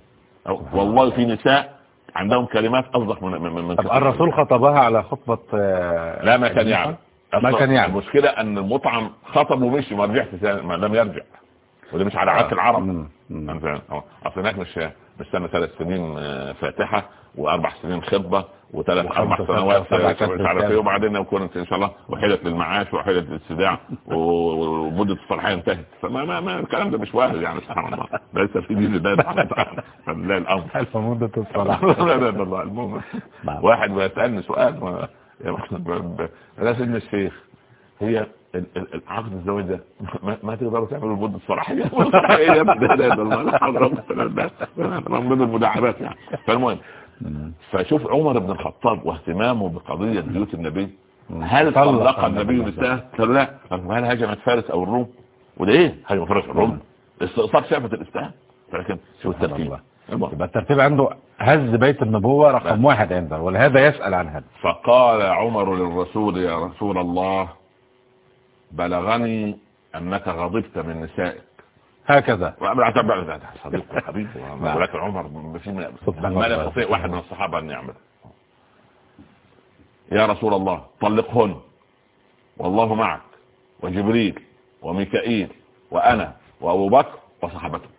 والله في نساء عندهم كلمات أصدق من من من. الرسول خطبها على خطبة آه، لا ما كان يعلم ما كان يعلم المشكلة أن المطعم خطب ومشي ما رجعش لم يرجع. وده مش على عادة العرب. أنت فاهم؟ أه. أصل هناك مش مش سنه ثلاث سنين آه، فاتحة وأربع سنين خطبة وثلاث أربع سنوات آه، مش عارف. إيه وبعدين يكون إن شاء الله وحيده للمعاش وحيده للسداع و- و- ومدة الصلاحية انتهت فما ما, ما الكلام ده مش وارد يعني سبحان الله ليس في دين وتعالى فلله الأمر [LAUGHS] ألف مدة الصلاة [LAUGHS] لا لا لا لا المهم نعم. واحد بيسالني سؤال يا يا سيدنا الشيخ هي العقد الزواج ده [LAUGHS] ما, تقدروا تعملوا [LAUGHS] بالله. لا، من المداعبات يعني. فالمهم فشوف عمر بن الخطاب واهتمامه بقضية بيوت النبي. هل طلق النبي نساء قالوا لا. هل هجمت فارس أو الروم؟ وده إيه؟ هجمت فارس الروم. استئصال شعبة الإسلام. لكن شو الترتيب. يبقى الترتيب عنده هز بيت النبوة رقم واحد عنده ولهذا يسأل عن هذا. فقال عمر للرسول يا رسول الله بلغني أنك غضبت من نسائك. هكذا. وأمر بعد ذلك صديق وحبيب [LAUGHS] نعم. ولكن عمر ما لا. يستطيع واحد من الصحابة أن يعمل. يا رسول الله طلقهن. والله معك. وجبريل وميكائيل وأنا وأبو بكر وصحابته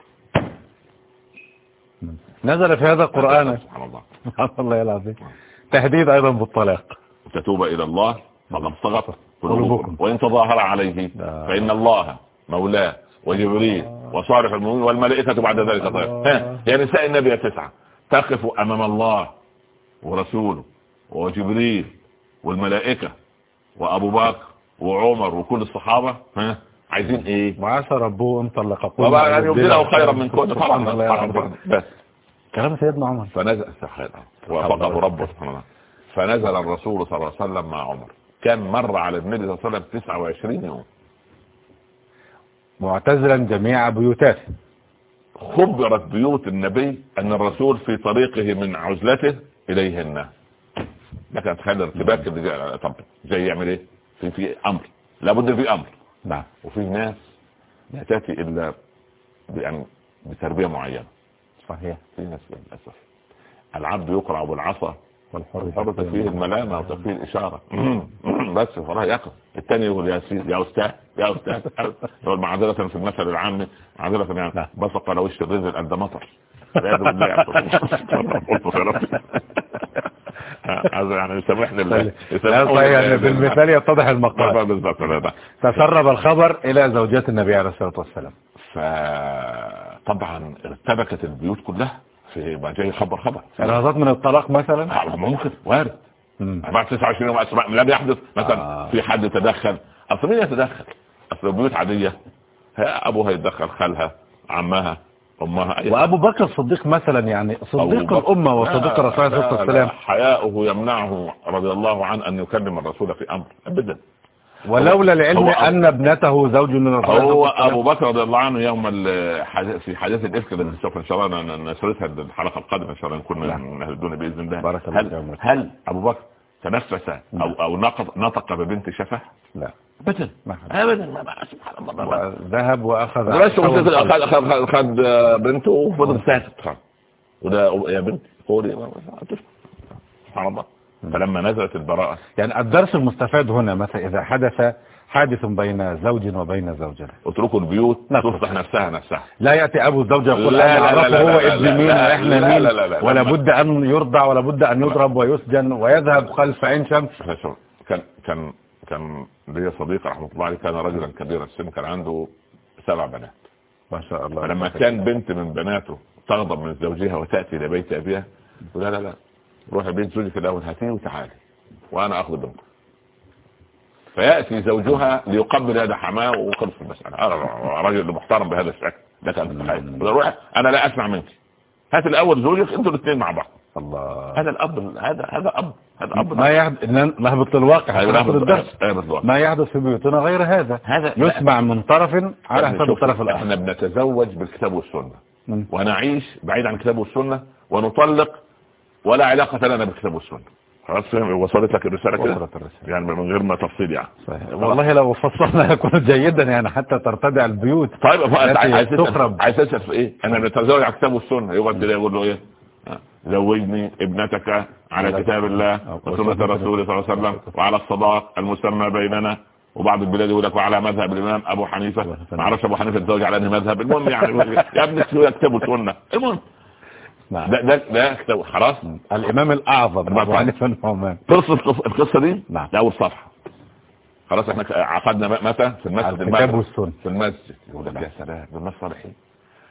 نزل في هذا القرآن. سبحان الله. سبحان [LAUGHS] الله العظيم تهديد أيضا بالطلاق. تتوب إلى الله. فقد صغت قلوبكم. وإن تظاهر عليه. فإن الله مولاه وجبريل وصالح المؤمنين والملائكة بعد ذلك ظهير ها يا نساء النبي تسعه تقف أمام الله ورسوله وجبريل والملائكة وأبو بكر وعمر وكل الصحابة ها عايزين إيه؟ وعسى ربه ان طلقكم وبقى يعني يبدله خيرا من كل طبعا. بس. كلام سيدنا عمر. فنزل خير وفقه ربه سبحانه فنزل الرسول صلى الله عليه وسلم مع عمر. كان مر على النبي صلى الله عليه وسلم 29 يوم. معتزلا جميع بيوتاته. خبرت بيوت النبي أن الرسول في طريقه من عزلته اليهن لك تخيل جاي طب جاي يعمل إيه؟ في في أمر. لابد في أمر. نعم. وفي ناس لا تأتي إلا يعني بتربية معينة. صحيح. في ناس للأسف. العبد يقرع بالعصا والحر تكفيه الملامة. وتكفيه الإشارة. [CLEARS THROAT] بس فراه يقف. الثاني يقول يا سيدي يا أستاذ يا أستاذ [LAUGHS] يقول معذرة في المثل العام معذرة يعني. بصق على وش الرزق قد مطر. [LAUGHS] [LAUGHS] يعني يسامحني الله صحيح يعني بالمثال يتضح المقال. بالضبط. تسرب الخبر إلى زوجات النبي عليه الصلاة والسلام. فطبعا ارتبكت البيوت كلها. في ما جاي خبر. خبر لحظات من الطلاق مثلا؟ آه، ممكن. وارد. بعد 29 يوم لم يحدث مثلا آه. في حد يتدخل. أصل مين يتدخل؟ أصل البيوت عادية. ها أبوها يتدخل خالها عمها أمها أي وأبو بكر الصديق مثلا يعني صديق. الأمة وصديق الرسول عليه الصلاة لا، والسلام. لا، حياؤه يمنعه رضي الله عنه أن يكلم الرسول في أمر. ابدا. ولولا العلم أن ابنته زوج من الرسول هو. أبو بكر رضي الله عنه يوم في حديث الإفك اللي سوف إن شاء الله نسردها الحلقة القادمة إن شاء الله نكون نعم. نهدون بإذن الله. بارك الله هل. هل أبو بكر تنفس أو أو نطق نطق ببنت شفة؟ لا. ابدا. حدث. ابدا. سبحان الله. ذهب وأخذ خد, خد بنته وفضل ساكت. وده يا بنت قولي. سبحان الله. فلما نزلت البراءة. يعني الدرس المستفاد هنا مثلا إذا حدث حادث بين زوج وبين زوجة. اتركوا البيوت. تصلح نفسها نفسها. لا يأتي أبو الزوجة يقول لا، أنا لا، لا، أعرفه لا، هو ابن مين وإحنا لا، مين. لا، لا، لا. ولا بد أن يرضع ولا بد أن يضرب ويسجن ويذهب خلف عين شمس. إحنا كان كان كان ليا صديق رحمة الله عليه كان رجلا كبير السن كان عنده سبع بنات. ما شاء الله. فلما كان بنت من بناته تغضب من زوجها وتأتي إلى بيت أبيها يقول لا لا لا. روحي بيت زوجك الأول هاتيه وتعالي وأنا آخذ بنتك فيأتي زوجها ليقبل يد حماة وخلص المسألة. أنا رجل محترم بهذا الشكل. لك تتخيل روح أنا لا أسمع منك. هات الأول زوجك أنتوا الاثنين مع بعض. الله. هذا الأب هذا هذا أب هذا أب. ما يحدث نهبط للواقع أيوة، ناخذ نهبط- أيوة، بالضبط. ما يحدث في بيوتنا غير هذا. هذا يسمع من طرف على حساب الطرف الآخر. إحنا بنتزوج بالكتاب والسنة. مم. ونعيش بعيد عن الكتاب والسنة ونطلق ولا علاقة لنا بالكتاب والسنة. خلاص وصلت لك الرسالة كده؟ وصلت الرسالة. يعني من غير ما تفصيل يعني. صحيح. والله لو فصلنا [LAUGHS] يكون جيدا يعني حتى ترتدع البيوت. طيب عايز تخرب. عايز في إيه؟ أنا بنتزوج على الكتاب والسنة. يقعد كده يقول له إيه؟ آه، زوجني ابنتك على كتاب الله وسنة الرسول صلى الله عليه وسلم وعلى الصداق المسمى بيننا وبعض البلاد يقول لك وعلى مذهب الإمام أبو حنيفة. ما أعرفش أبو حنيفة تزوج على إنهي مذهب. المهم يعني يا ابني كتاب وسنه المهم نعم. ده ده ده خلاص. الإمام الأعظم نعم. أبو حنيفة النعمان القص- القصة دي؟ نعم. ده أول صفحة. خلاص إحنا عقدنا متى؟ في المسجد الكتاب. والسنة. في المسجد. يقول لك يا سلام دول ناس صالحين.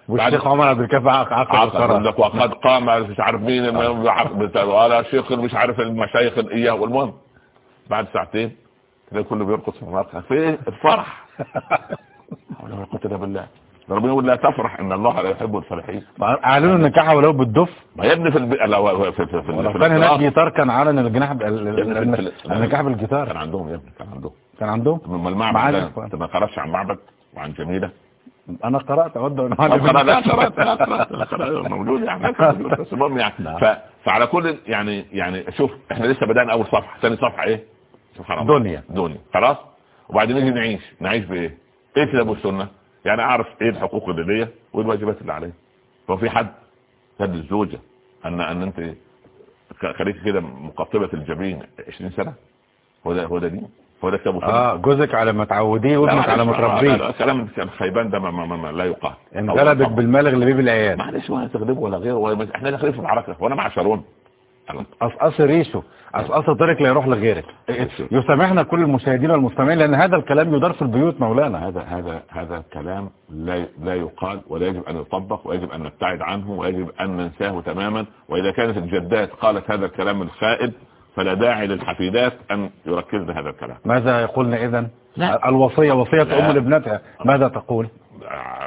والشيخ عمر عبد الكافي عقد عقد لك وقد قام مش عارف مين بتاع- ولا شيخ مش عارف المشايخ إياه. والمهم بعد ساعتين تلاقي كله بيرقص في المرقص. في الفرح [LAUGHS] حول ولا قوة إلا بالله. ربنا يقول لا تفرح إن الله لا يحب الفرحين. أعلنوا النكاح ولو بالدف ما يا ابني في الب... لا في في في, في كان هناك جيتار كان علن الجناح النكاح كان بالجيتار عندهم يا ابني كان عندهم. كان عندهم؟ لما المعبد. انت ما قراتش عن معبد وعن جميلة؟ أنا قرأت أود أن لا قرأت قرأت قرأت قرأت موجود يعني يعني. نعم. فعلى كل يعني يعني شوف إحنا لسه بدأنا أول صفحة. ثاني صفحة إيه؟ سبحان الله. دنيا. دنيا. خلاص؟ وبعدين نيجي نعيش. نعيش بإيه؟ إيه كتاب السنة يعني أعرف إيه الحقوق اللي ليا وإيه الواجبات اللي عليا. هو في حد سد الزوجة أن أن أنت خليك كده مقطبة الجبين 20 سنة؟ هو ده هو ده دين؟ هو ده كتاب السنة آه جوزك على ما تعوديه وابنك على ما تربيه. لا، كلام كان خيبان ده ما, ما, ما, لا يقال. انغلبت أو- بالمال غلبيه بالعيال. معلش ولا تغلبه ولا غيره إحنا داخلين في المعركه وأنا مع شارون. قصقص ريشه قصقص طريق لا يروح لغيرك. يسامحنا كل المشاهدين والمستمعين لأن هذا الكلام يدار في البيوت مولانا. هذا هذا هذا كلام لا لا يقال ولا يجب أن يطبق ويجب أن نبتعد عنه ويجب أن ننساه تماما. وإذا كانت الجدات قالت هذا الكلام الخائب فلا داعي للحفيدات أن يركزن هذا الكلام. ماذا يقولنا اذا لا. الوصية وصية لا. أم لابنتها ماذا تقول؟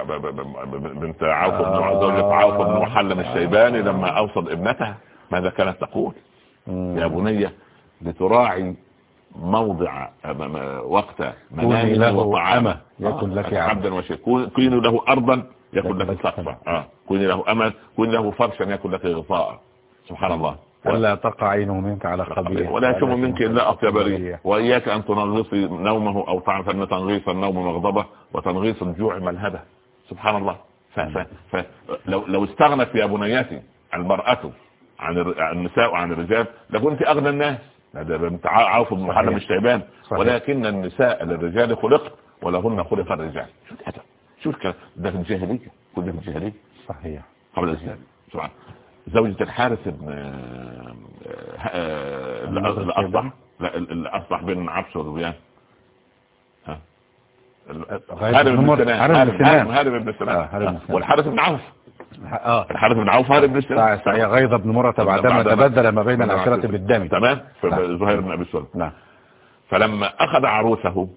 ب- ب- ب- بنت عوف بن عوف بن محلم الشيباني لما اوصد ابنتها. ماذا كانت تقول؟ يا بني لتراعي موضع م- وقت منامه له وطعامه يكن آه، لك عبد. عبدا وشيء كوني له ارضا يكن لك سقفا. آه كوني له اما كوني له فرشا يكن لك غطاء. سبحان الله. ألا تقع عينه منك على خبير ولا يشم منك إلا أطيب ريح. وإياك أن تنغصي نومه أو طعم فان تنغيص النوم مغضبه وتنغيص الجوع ملهبه. سبحان الله. ف ف ف لو لو استغنت يا بنياتي المرأة عن النساء وعن الرجال لكنت أغنى الناس. عوف بن محرم. الشيبان. ولكن النساء للرجال خلق ولهن خلق الرجال. الادب شوف الكلام. ده في الجاهلية. كل ده في الجاهلية. صحيح. قبل الإسلام. سبحان زوجة الحارث بن آه، آه، اللي النضر اللي أصبح الشيباني؟ لا اللي أصبح بين عبس غاية هارب بن سنان هارب بن بن آه، بن. والحارث بن عوف. آه. الحارث بن عوف هارب بن سنان سعي غيظ بن مرة بعدما تبدل ما بين العشرة بالدم. تمام؟ نعم. زهير بن أبي سلمة. نعم. فلما أخذ عروسه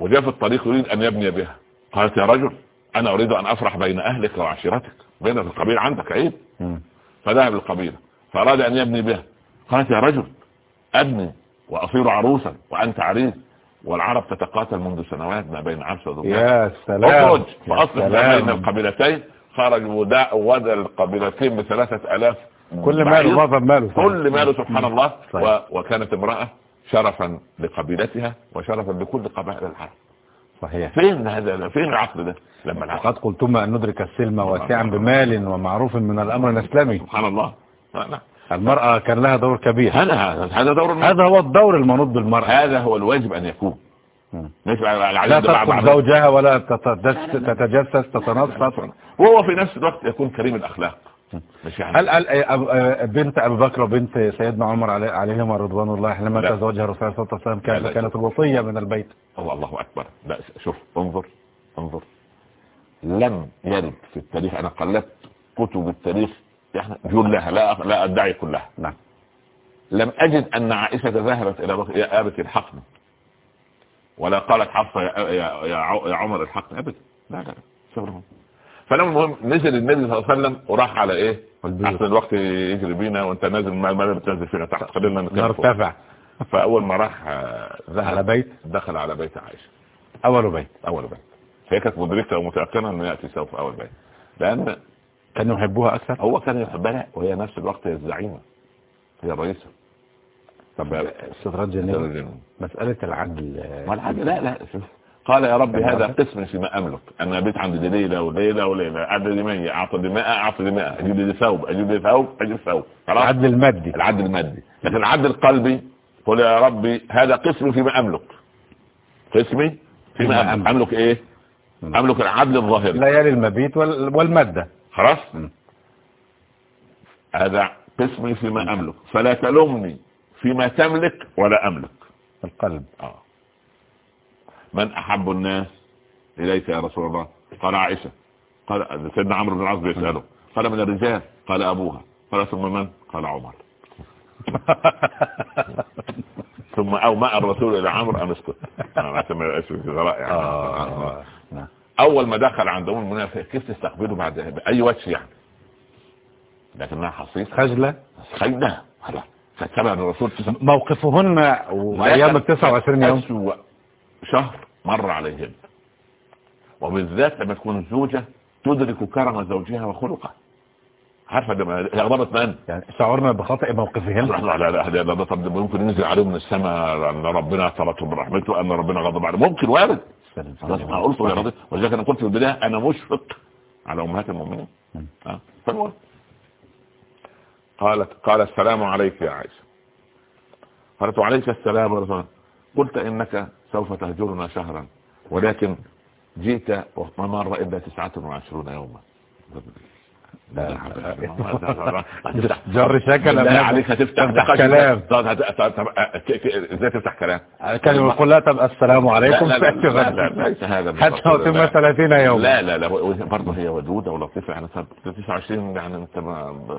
وجاء في الطريق يريد أن يبني بها. قالت يا رجل أنا أريد أن أفرح بين أهلك وعشيرتك بين القبيلة عندك عيب. فذهب القبيلة فأراد أن يبني بها. قالت يا رجل أبني وأصير عروسا وأنت عريس. والعرب تتقاتل منذ سنوات ما بين عبس وذبيان يا سلام. سلام. بين القبيلتين. خرج وداء ودى القبيلتين بثلاثة ألاف كل ماله. معظم ماله كل ماله سبحان الله. و... وكانت امرأة شرفا لقبيلتها وشرفا لكل قبائل العرب صحيح. فين هذا؟ فين العقل ده؟ لما العقل وقد قلتم أن ندرك السلم واسعا بمال ومعروف من الأمر الإسلامي. سبحان الله. لا. المرأة كان لها دور كبير. هذا هذا دور المرأة. هذا هو الدور المنوط بالمرأة. هذا هو الواجب أن يكون. مش لا بعد زوجها ولا تتجسس, تتنصت وهو في نفس الوقت يكون كريم الأخلاق. مش يعني. هل هل أب- أه، بنت أبي بكر وبنت سيدنا عمر علي- عليهما رضوان الله لا. تزوجها الرسول صلى الله عليه وسلم. كانت كانت الوصية من البيت. الله الله أكبر. لا شوف انظر انظر. لم يرد في التاريخ أنا قلبت كتب التاريخ يعني جلها لا لا أدعي كلها. نعم. لم أجد أن عائشة ذهبت يا ابت الحقني ولا قالت حفصة يا يا عمر الحقني أبدا. لا لا شغلهم فلما المهم نزل النبي صلى الله عليه وسلم وراح على إيه. أحسن الوقت يجري بينا وأنت نازل ما ما بتنزل فينا. تحت خلينا. نرتفع فأول ما راح آه، ذهب. على بيت؟ دخل على بيت عائشة. أول بيت. أول بيت. فهي كانت مدركة ومتيقنه إنه يأتي سوف أول بيت. لأن كانوا يحبوها أكثر؟ هو كان يحبها وهي نفس الوقت هي الزعيمة. هي الرئيسه طب أستاذ رجل مسألة العدل. ما الحاجة لا لا. قال يا رب هذا قسم فيما أملك. أنا بيت عندي ليلة وليلة وليلة. اعطي 100 اعطي 100 اعطي 100 أجيب لي ثوب أجيب لي ثوب أجيب ثوب. خلاص؟ العدل المادي. العدل المادي. لكن العدل القلبي قل يا ربي هذا قسمي فيما أملك. قسمي فيما أملك. أملك. إيه. أملك. العدل الظاهري. لا يلي المبيت وال- والمادة. خلاص. هذا قسمي فيما أملك. فلا تلومني. فيما تملك ولا أملك. القلب. آه. من أحب الناس إليك يا رسول الله؟ قال عائشة. قال سيدنا عمرو بن العاص بيسأله. قال من الرجال؟ قال أبوها. قال ثم من؟ قال عمر. [LAUGHS] ثم أو ماء الرسول إلى عمرو ان اسكت؟ يعني. آه. نعم. أول ما دخل عند أم المؤمنين كيف تستقبله بعد بأي وجه يعني؟ لكنها حصيصة. خجلة. خينا خلاص فتبع الرسول موقفهن وأيام ال 29 يوم. أسوأ. شهر مر عليهم وبالذات لما تكون زوجة تدرك كرم زوجها وخلقه. عارفة لما هي غضبت من؟ يعني شعرنا بخطأ موقفهن. لا لا لا لا ده طب ممكن ينزل عليهم من السماء أن ربنا طلبهم برحمته أن ربنا غضب عليهم. ممكن وارد. بس ما قلت ولذلك أنا قلت في البداية أنا مشفق على أمهات المؤمنين. مم. قالت قال السلام عليك يا عائشة. قالت وعليك السلام الله. قلت إنك سوف تهجرنا شهرا ولكن جئت وما مر إلا 29 يوما. لا. جر شكل بالله عليك هتفتح كلام إزاي تفتح كلام يقول لها طب السلام عليكم لا لا لا, لا. لا ليس هذا حتى. أتم لا. 30 يوم لا لا لا برضه هي ودودة ولطيفة يعني طب 29 يعني انت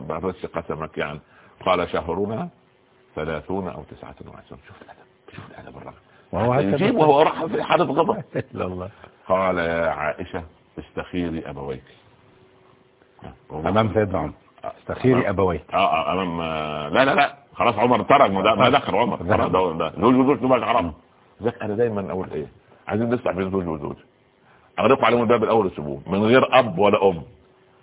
بردش قسمك يعني قال شهرنا 30 أو 29 شوف الادب شوف الادب الرجل وهو يجيب وهو راح في غضب لا الله قال يا عائشة استخيري أبويك أمام سيدنا عمر استخيري ابويك آه آه امام آه، لا لا لا. خلاص عمر ترك ما ده- ما دخل عمر. ده ده. زوج وزوج تبقى عرب ذاك أنا دايما أقول إيه؟ عايزين نفتح بين زوج وزوج. اغلقوا عليهم الباب الأول يسيبوه. من غير أب ولا أم.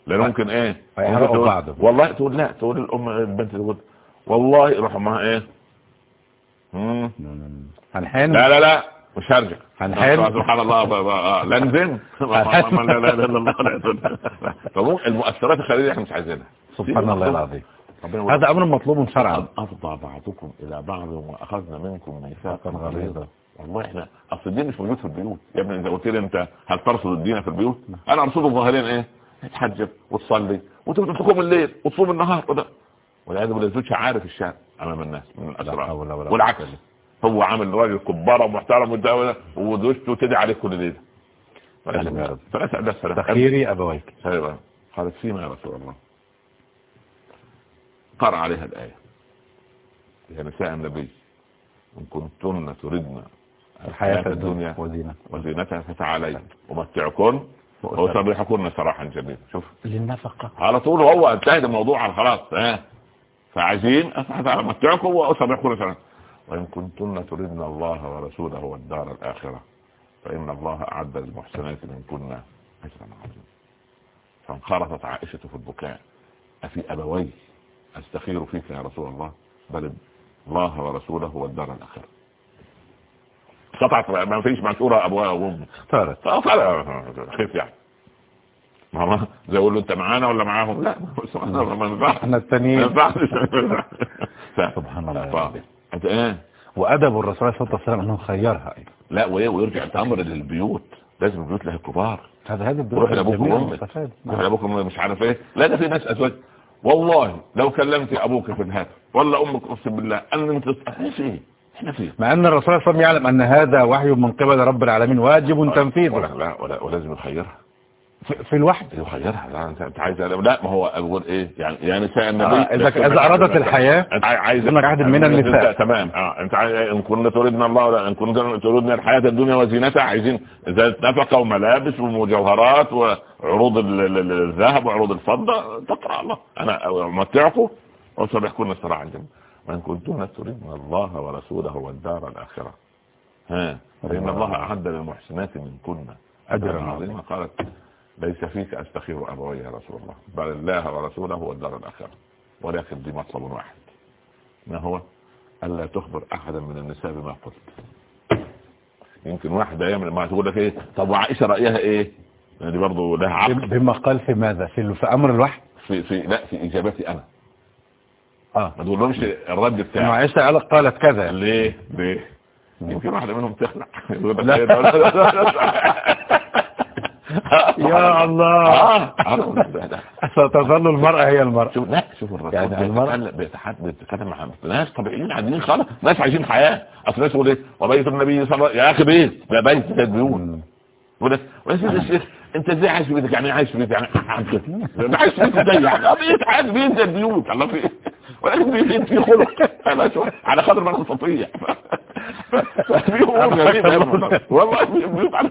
لأن ممكن إيه؟ تقول-. والله تقول لا تقول الأم البنت تقول والله يروح امها إيه. هنحن لا لا لا. مش هرجع هنحل. سبحان الله آه، لا [LAUGHS] هنحل. لا لا لا المؤثرات الخارجية إحنا مش عايزينها. سبحان الله العظيم. هذا أمر مطلوب شرعا. قد أفضى بعضكم إلى بعض وأخذنا منكم ميثاقا غليظا. والله إحنا أصل الدين مش موجود في البيوت. يا ابني إذا قلت لي أنت هل ترصد الدين في البيوت؟ أنا أرصده ظاهريا إيه؟ تتحجب وتصلي. وتقوم الليل وتصوم النهار وده. والعياذ بالله زوجها عارف الشارع أمام الناس من قوة والعكس. هو عامل راجل كبارة ومحترم وده- وزوجته تدعي عليه كل ليلة تخيري أبويك. أيوه. قالت فيما يا رسول الله. قرأ عليها الآية. يا نساء النبي إن كنتن تردن الحياة الدنيا وزينة وزينتها. فتعالين أمتعكن وأسرحكن سراحا جميلا. شوف. للنفقة. على طول هو انتهت الموضوع على خلاص ها. فعايزين أمتعكم وأسرحكن سراحا. وإن كنتن تردن الله ورسوله والدار الآخرة فإن الله أعد للمحسنات منكن أجرا عظيما. فانخرطت عائشة في البكاء. أفي أبوي أستخير فيك يا رسول الله؟ بل الله ورسوله والدار الآخرة. قطعت ما فيش منشورة أبوها وأمي اختارت فقال خيف يعني. ماما زي أقول له أنت معانا ولا معاهم؟ لا ما ينفعش. إحنا ما التانيين ينفعش. سبحان الله ف- العظيم. انت إيه وأدب الرسول عليه والسلام أنه خيرها لا ويرجع الامر للبيوت. لازم البيوت لها كبار هذا هذا روح لأبوك الجميل وأمك. المستفاد. روح لأبوك وأمك مش عارف إيه. لا ده في ناس أزواج. والله لو كلمت أبوك في الهاتف ولا أمك أقسم بالله إحنا فين إحنا فين مع أن الرسول صلى الله عليه وسلم يعلم أن هذا وحي من قبل رب العالمين واجب ولا تنفيذه. لا ولا ولازم يخيرها. في- الوحي يخيرها لا انت عايز لا ما هو أقول إيه؟ يعني يا نساء النبي. آه، إذا- إذا أرادت الحياة، عايز إنك عهد من النساء. تمام. آه أنت عايز إن كنا تريدنا الله ولا إن كنا تريدنا الحياة الدنيا وزينتها عايزين اذا نفقه وملابس ومجوهرات وعروض ال- ال- ال- الذهب وعروض الفضة. تقرأ الله. أنا أمتعكم وسبحكم سراعا جميلا وإن كنتن تريدن الله ورسوله والدار الآخرة. ها فإن الله. أعد للمحسنات منكن أجرا عظيما. قالت ليس فيك استخير أبوي يا رسول الله. بل الله ورسوله والدار الآخرة. ولكن دي مطلب واحد. ما هو؟ ألا تخبر أحدا من النساء بما قلت. يمكن واحدة يعمل ما تقول لك إيه؟ طب وعائشة رأيها إيه؟ يعني دي برضه لها عقل. بما قال في ماذا؟ في, في أمر الوحي؟ في في لا في إجابتي أنا. آه. ما تقولهمش الرد بتاعي. عائشة قالت- قالت كذا. ليه؟ ليه؟ يمكن واحدة منهم تخلع [LAUGHS] لا. [LAUGHS] يا الله. آه، آه، ده. ستظل المرأة هي المرأة. شوف لا شوف الرسول يعني المرأة- بيتكلم مع ناس طبيعيين عاديين خالص ناس عايشين حياة. أصل الناس يقول إيه؟ وبيت النبي صلى الله عليه وسلم. يا أخي بيت ده بيت ده بيوت. مم. يقول لك ويا سيدي الشيخ أنت إزاي عايش في بيتك؟ يعني عايش في بيتك يعني عايش في بيتك. [LAUGHS] إزاي يعني آه، بيت عادي بيت زي البيوت الله في إيه؟ ولكن بيت في خلق على قدر ما نستطيع في امور غريبه يا ابني. والله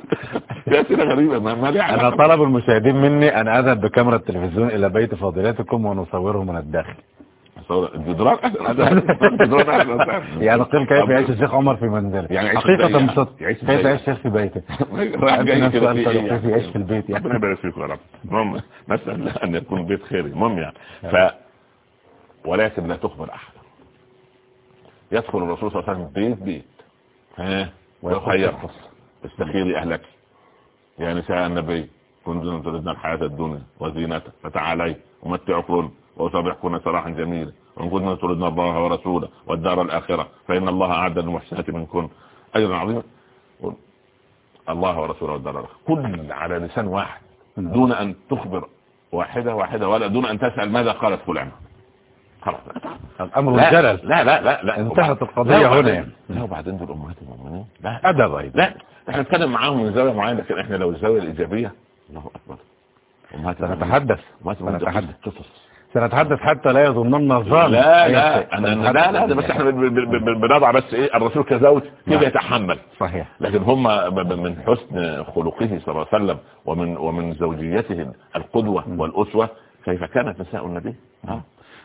في اسئله غريبة ما ما ليها أنا. طلب المشاهدين مني أن أذهب بكاميرا التلفزيون إلى بيت فاضلاتكم ونصوره من الداخل. أحسن. يعني قيل كيف يعيش الشيخ عمر في منزله؟ يعني حقيقة يعيش كيف؟ يعيش الشيخ في بيته؟ أنت جاي كده في كيف يعيش في البيت يعني؟ ربنا يبارك فيكم يا رب. المهم نسأل أن يكون بيت خيري. المهم يعني ف ولكن لا تخبر أحد. يدخل الرسول صلى الله عليه وسلم بيت بيت. ها؟ ويخير استخيري أهلك. يا نساء النبي كنتن تردن الحياة الدنيا وزينتها فتعالي. أمتعكن وأسابحكن سراحا جميلا. وإن كنتن تردن الله ورسوله والدار الآخرة فإن الله أعد للمحسنات منكن أجرا عظيما. الله ورسوله والدار الآخرة. كل على لسان واحد دون أن تخبر واحدة واحدة ولا دون أن تسأل ماذا قالت فلانة. خلاص. الامر لا والجلل لا لا لا لا. انتهت لا هنا. لا وبعدين دول أمهات المؤمنين. لا. ادب أيضا لا. إحنا نتكلم معاهم من زاوية معينة لكن إحنا لو الزاوية الإيجابية الله أمهات المؤمنين. سنتحدث. سنتحدث. قصص. سنتحدث حتى لا يظنن الظالم. لا لا. شيء. أنا لا لا ده بس إحنا بن- بن- بن- بنضع بس إيه الرسول كزوج كيف نعم. يتحمل؟ صحيح. لكن هم من حسن خلقه صلى الله عليه وسلم ومن ومن زوجيته القدوة والأسوة كيف كانت نساء النبي؟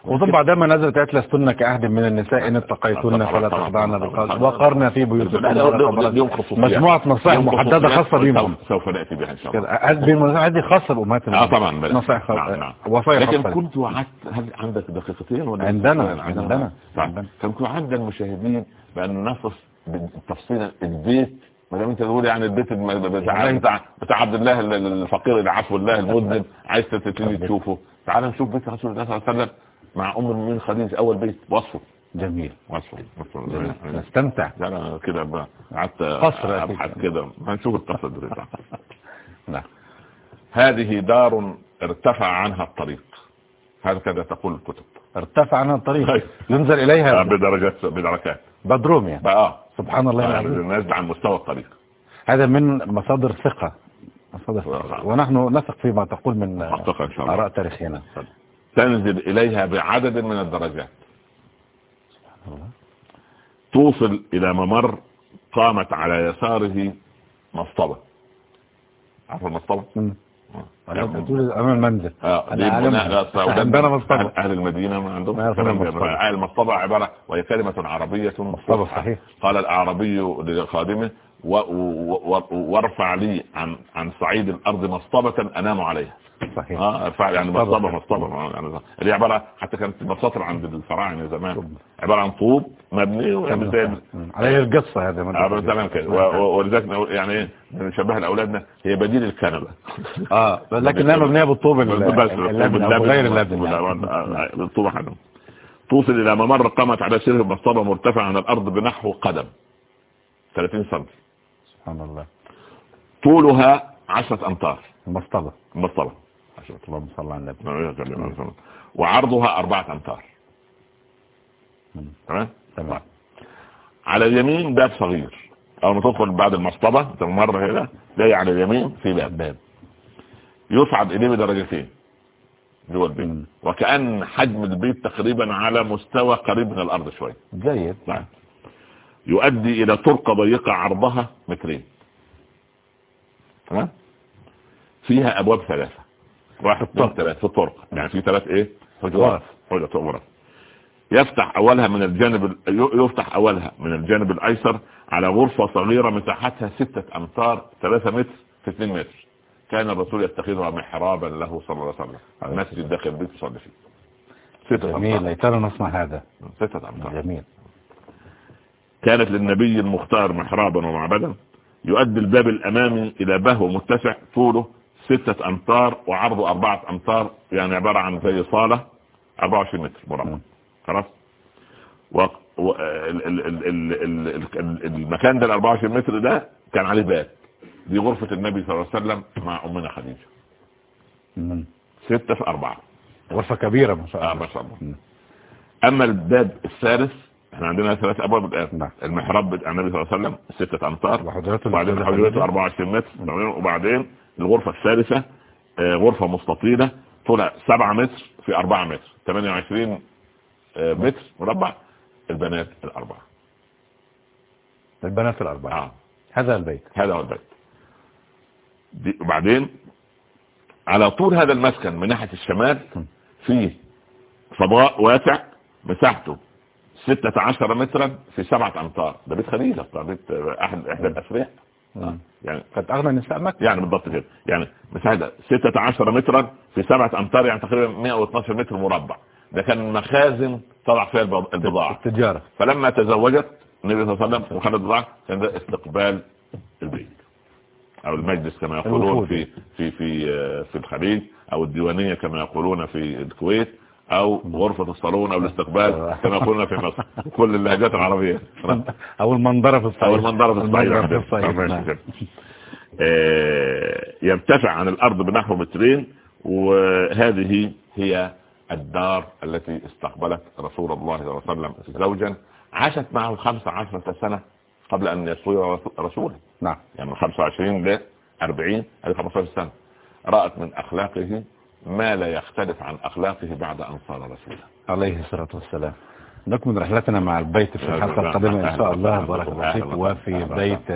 ها؟ وطبعا دائما نزلت آيات لستن كأحد من النساء إن اتقيتن فلا تخضعن بالقول طبعاً. وقرن في بيوتكن خصوصيات. مجموعة نصائح خصوصيات خاصة بيهم سوف- نأتي بها إن شاء الله كده هذه هذه خاصة بأمهات آه طبعا. نصائح نعم، خاصة نعم. وصايا لكن كنت وعدت هل عندك دقيقتين ولا عندنا،؟ عندنا، طيب. عندنا. كنت عند المشاهدين بأن نصف بالتفصيل البيت ما دام أنت تقول يعني البيت بتاع بتاع, بتاع عبد الله ال- ال- الفقير اللي عفو الله المذنب عايز تبتدي تشوفه تعال نشوف بيت رسول الله صلى الله عليه وسلم مع ام المؤمنين خديجه أول بيت. وصفه. جميل. وصفه. وصفه. نستمتع. أنا كده قعدت قصر أبحث كده. هنشوف القصة دي. [LAUGHS] نعم. هذه دار ارتفع عنها الطريق. هكذا تقول الكتب. ارتفع عنها الطريق. أيوة. ينزل إليها بدرجات بدركات بدروم يعني. بقى. آه سبحان الله العظيم. الناس عن مستوى الطريق. هذا من مصادر ثقة. مصادر ثقة. ونحن نثق فيما تقول من. آراء تاريخينا تنزل إليها بعدد من الدرجات توصل إلى ممر قامت على يساره مصطبة عارف المصطبة؟ مم. آه. أمام المنزل آه عندنا أهل- مصطبة. أهل المدينة ما عندهم المصطبة. عبارة وهي كلمة عربية مصطبة. صحيح. قال الأعربي لخادمه وارفع لي عن عن صعيد الأرض مصطبة أنام عليها. صحيح. آه ارفع يعني مصطبة. مصطبة مصطبة. آه، يعني اللي عبارة حتى كانت المساطر عند الفراعنة زمان. عبارة عن طوب مبني. عليه القصة هذا آه، تمام كده. و- ولذلك يعني إيه نشبهها لأولادنا هي بديل الكنبة. آه لكنها بالطوب ال- بس اللبن أو غير اللبن يعني. بالطوبة حدم توصل إلى ممر قامت على سره مصطبة مرتفع عن الأرض بنحو قدم. 30 سم سبحان الله. طولها 10 أمتار. المصطبة مصطبة. اللهم صل على النبي. وعرضها أربعة أمتار. تمام؟ تمام. على اليمين باب صغير. أول ما تدخل بعد المصطبة تمر هنا تلاقي على اليمين في باب. باب. يصعد إليه بدرجتين. جوه البيت. وكأن حجم البيت تقريبا على مستوى قريب من الأرض شوية. جيد. نعم. يؤدي إلى طرقة ضيقة عرضها مترين. تمام؟ فيها أبواب ثلاثة. واحد اثنين ثلاثة. في الطرق. يعني في ثلاث إيه؟ حجرات. حجرات. غرف يفتح أولها من الجانب يفتح أولها من الجانب الأيسر على غرفة صغيرة مساحتها ستة أمتار ثلاثة متر في اثنين متر. كان الرسول يتخذها محرابا له صلى الله عليه وسلم. المسجد داخل البيت يصلي فيه. ستة جميل. ليتنا نصنع هذا. ستة أمتار. جميل. كانت للنبي المختار محرابا ومعبدا يؤدي الباب الأمامي إلى بهو متسع طوله ستة أمتار وعرضه أربعة أمتار يعني عبارة عن زي صالة 24 متر مربع. خلاص و... و... ال... ال... ال... ال... ال... ال... المكان ده ال 24 متر ده كان عليه باب دي غرفة النبي صلى الله عليه وسلم مع أمنا خديجة. ستة في أربعة غرفة كبيرة ما شاء آه الله ما شاء الله مم. أما الباب الثالث إحنا عندنا ثلاث أبواب الآن. نعم. المحراب بتاع النبي صلى الله عليه وسلم ستة أمتار. وبعدين حجرته خديجة. 24 متر. تمام؟ وبعدين الغرفة الثالثة آه، غرفة مستطيلة. طولها 7 متر في 4 متر. 28 آه، متر. مربع. البنات الأربعة. البنات الأربعة. آه. هذا البيت. هذا هو البيت. دي- وبعدين على طول هذا المسكن من ناحية الشمال فيه فضاء واسع مساحته 16 مترا في سبعة أمتار. ده بيت خديجة ده بيت احد إحدى مم. يعني كانت أغنى نساء مكة. يعني بالضبط كده. يعني مساحة 16 مترا في سبعة أمتار يعني تقريبا 112 متر مربع. ده كان مخازن طلع فيها البض- البضاعة. التجارة. فلما تزوجت النبي صلى الله عليه وسلم وخدت بضاعة كان ده استقبال البيت. أو المجلس كما يقولون. في في في آه، في الخليج أو الديوانية كما يقولون في الكويت. أو غرفة الصالون أو الاستقبال كما يقولون في مصر. كل اللهجات العربية. أو المنظرة في الصعيد. أو المنظرة في الصعيد. نعم. كده. آه، يرتفع عن الأرض بنحو مترين وهذه هي الدار التي استقبلت رسول الله صلى الله عليه وسلم زوجا. عاشت معه 15 سنة قبل أن يصير رسولا. نعم. يعني من 25 ل 40 هذه 15 سنة. رأت من أخلاقه ما لا يختلف عن أخلاقه بعد أن صار رسولا. عليه الصلاة والسلام. نكمل رحلتنا مع البيت في الحلقة القادمة إن شاء الله. بارك الله فيك. وفي بيت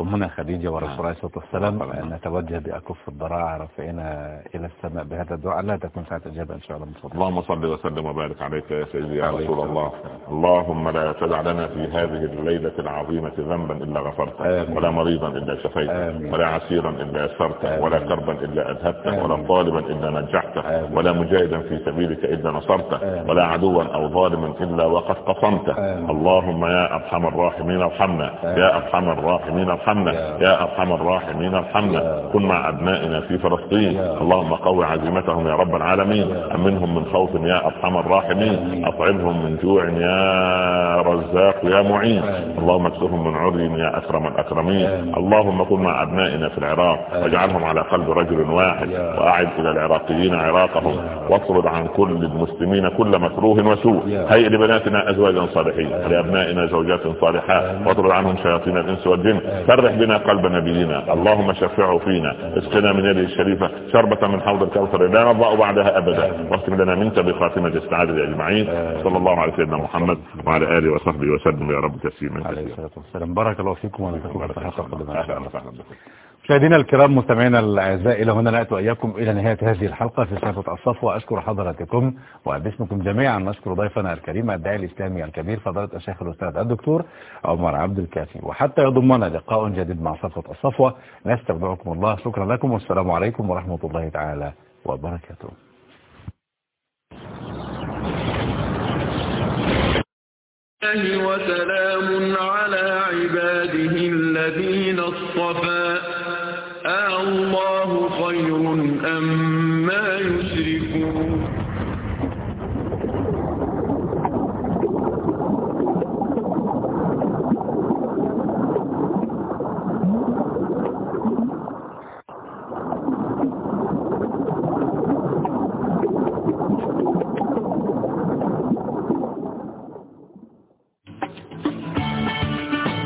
أمنا خديجة ورسول الله صلى الله عليه وسلم أن نتوجه بأكف الضراعة رفعنا إلى السماء بهذا الدعاء. لا تكون ساعة إجابة إن شاء الله. من اللهم صل وسلم وبارك عليك يا سيدي يا رسول الله. اللهم لا تدع لنا في هذه الليلة العظيمة ذنبا إلا غفرته ولا مريضا إلا شفيته ولا عسيرا إلا يسرته ولا كربا إلا أذهبته ولا طالبا إلا نجحته ولا مجاهدا في سبيلك إلا نصرته ولا عدوا أو ظالما إلا وقد قصمته. اللهم يا أرحم الراحمين ارحمنا. يا أرحم الراحمين ارحمنا. أرحمنا. يا أرحم الراحمين أرحمنا. كن مع أبنائنا في فلسطين. اللهم قوي عزيمتهم يا رب العالمين. أمنهم من خوف يا أرحم الراحمين. اطعمهم من جوع يا رزاق يا معين. اللهم اكسهم من عري يا أكرم الأكرمين. اللهم كن مع أبنائنا في العراق. واجعلهم على قلب رجل واحد. وأعد إلى العراقيين عراقهم. واطرد عن كل المسلمين كل مكروه وسوء. هيئ لبناتنا أزواجا صالحين. ولابنائنا زوجات صالحات. واطرد عنهم شياطين الإنس والجن. فرح بنا قلب نبينا. اللهم شفعه فينا. اسقنا من يده الشريفة. شربة من حوض الكوثر. لا نضع بعدها أبدا. واختم لنا منك بخاتمة السعادة أجمعين. صلى الله على سيدنا محمد وعلى آله وصحبه وسلم. يا رب تسليما عليه الصلاة والسلام. بارك الله فيكم ونسألكم مشاهدينا الكرام مستمعينا الأعزاء إلى هنا نأتي وإياكم إلى نهاية هذه الحلقة في صفه الصف وأشكر حضراتكم وباسمكم جميعا نشكر ضيفنا الكريم الداعي الإسلامي الكبير فضيلة الشيخ الأستاذ الدكتور عمر عبد الكافي. وحتى يضمنا لقاء جديد مع صفه الصفوه نستودعكم الله. شكرا لكم والسلام عليكم ورحمة الله تعالى وبركاته. وسلام على عباده الذين اصطفى. الله خير أم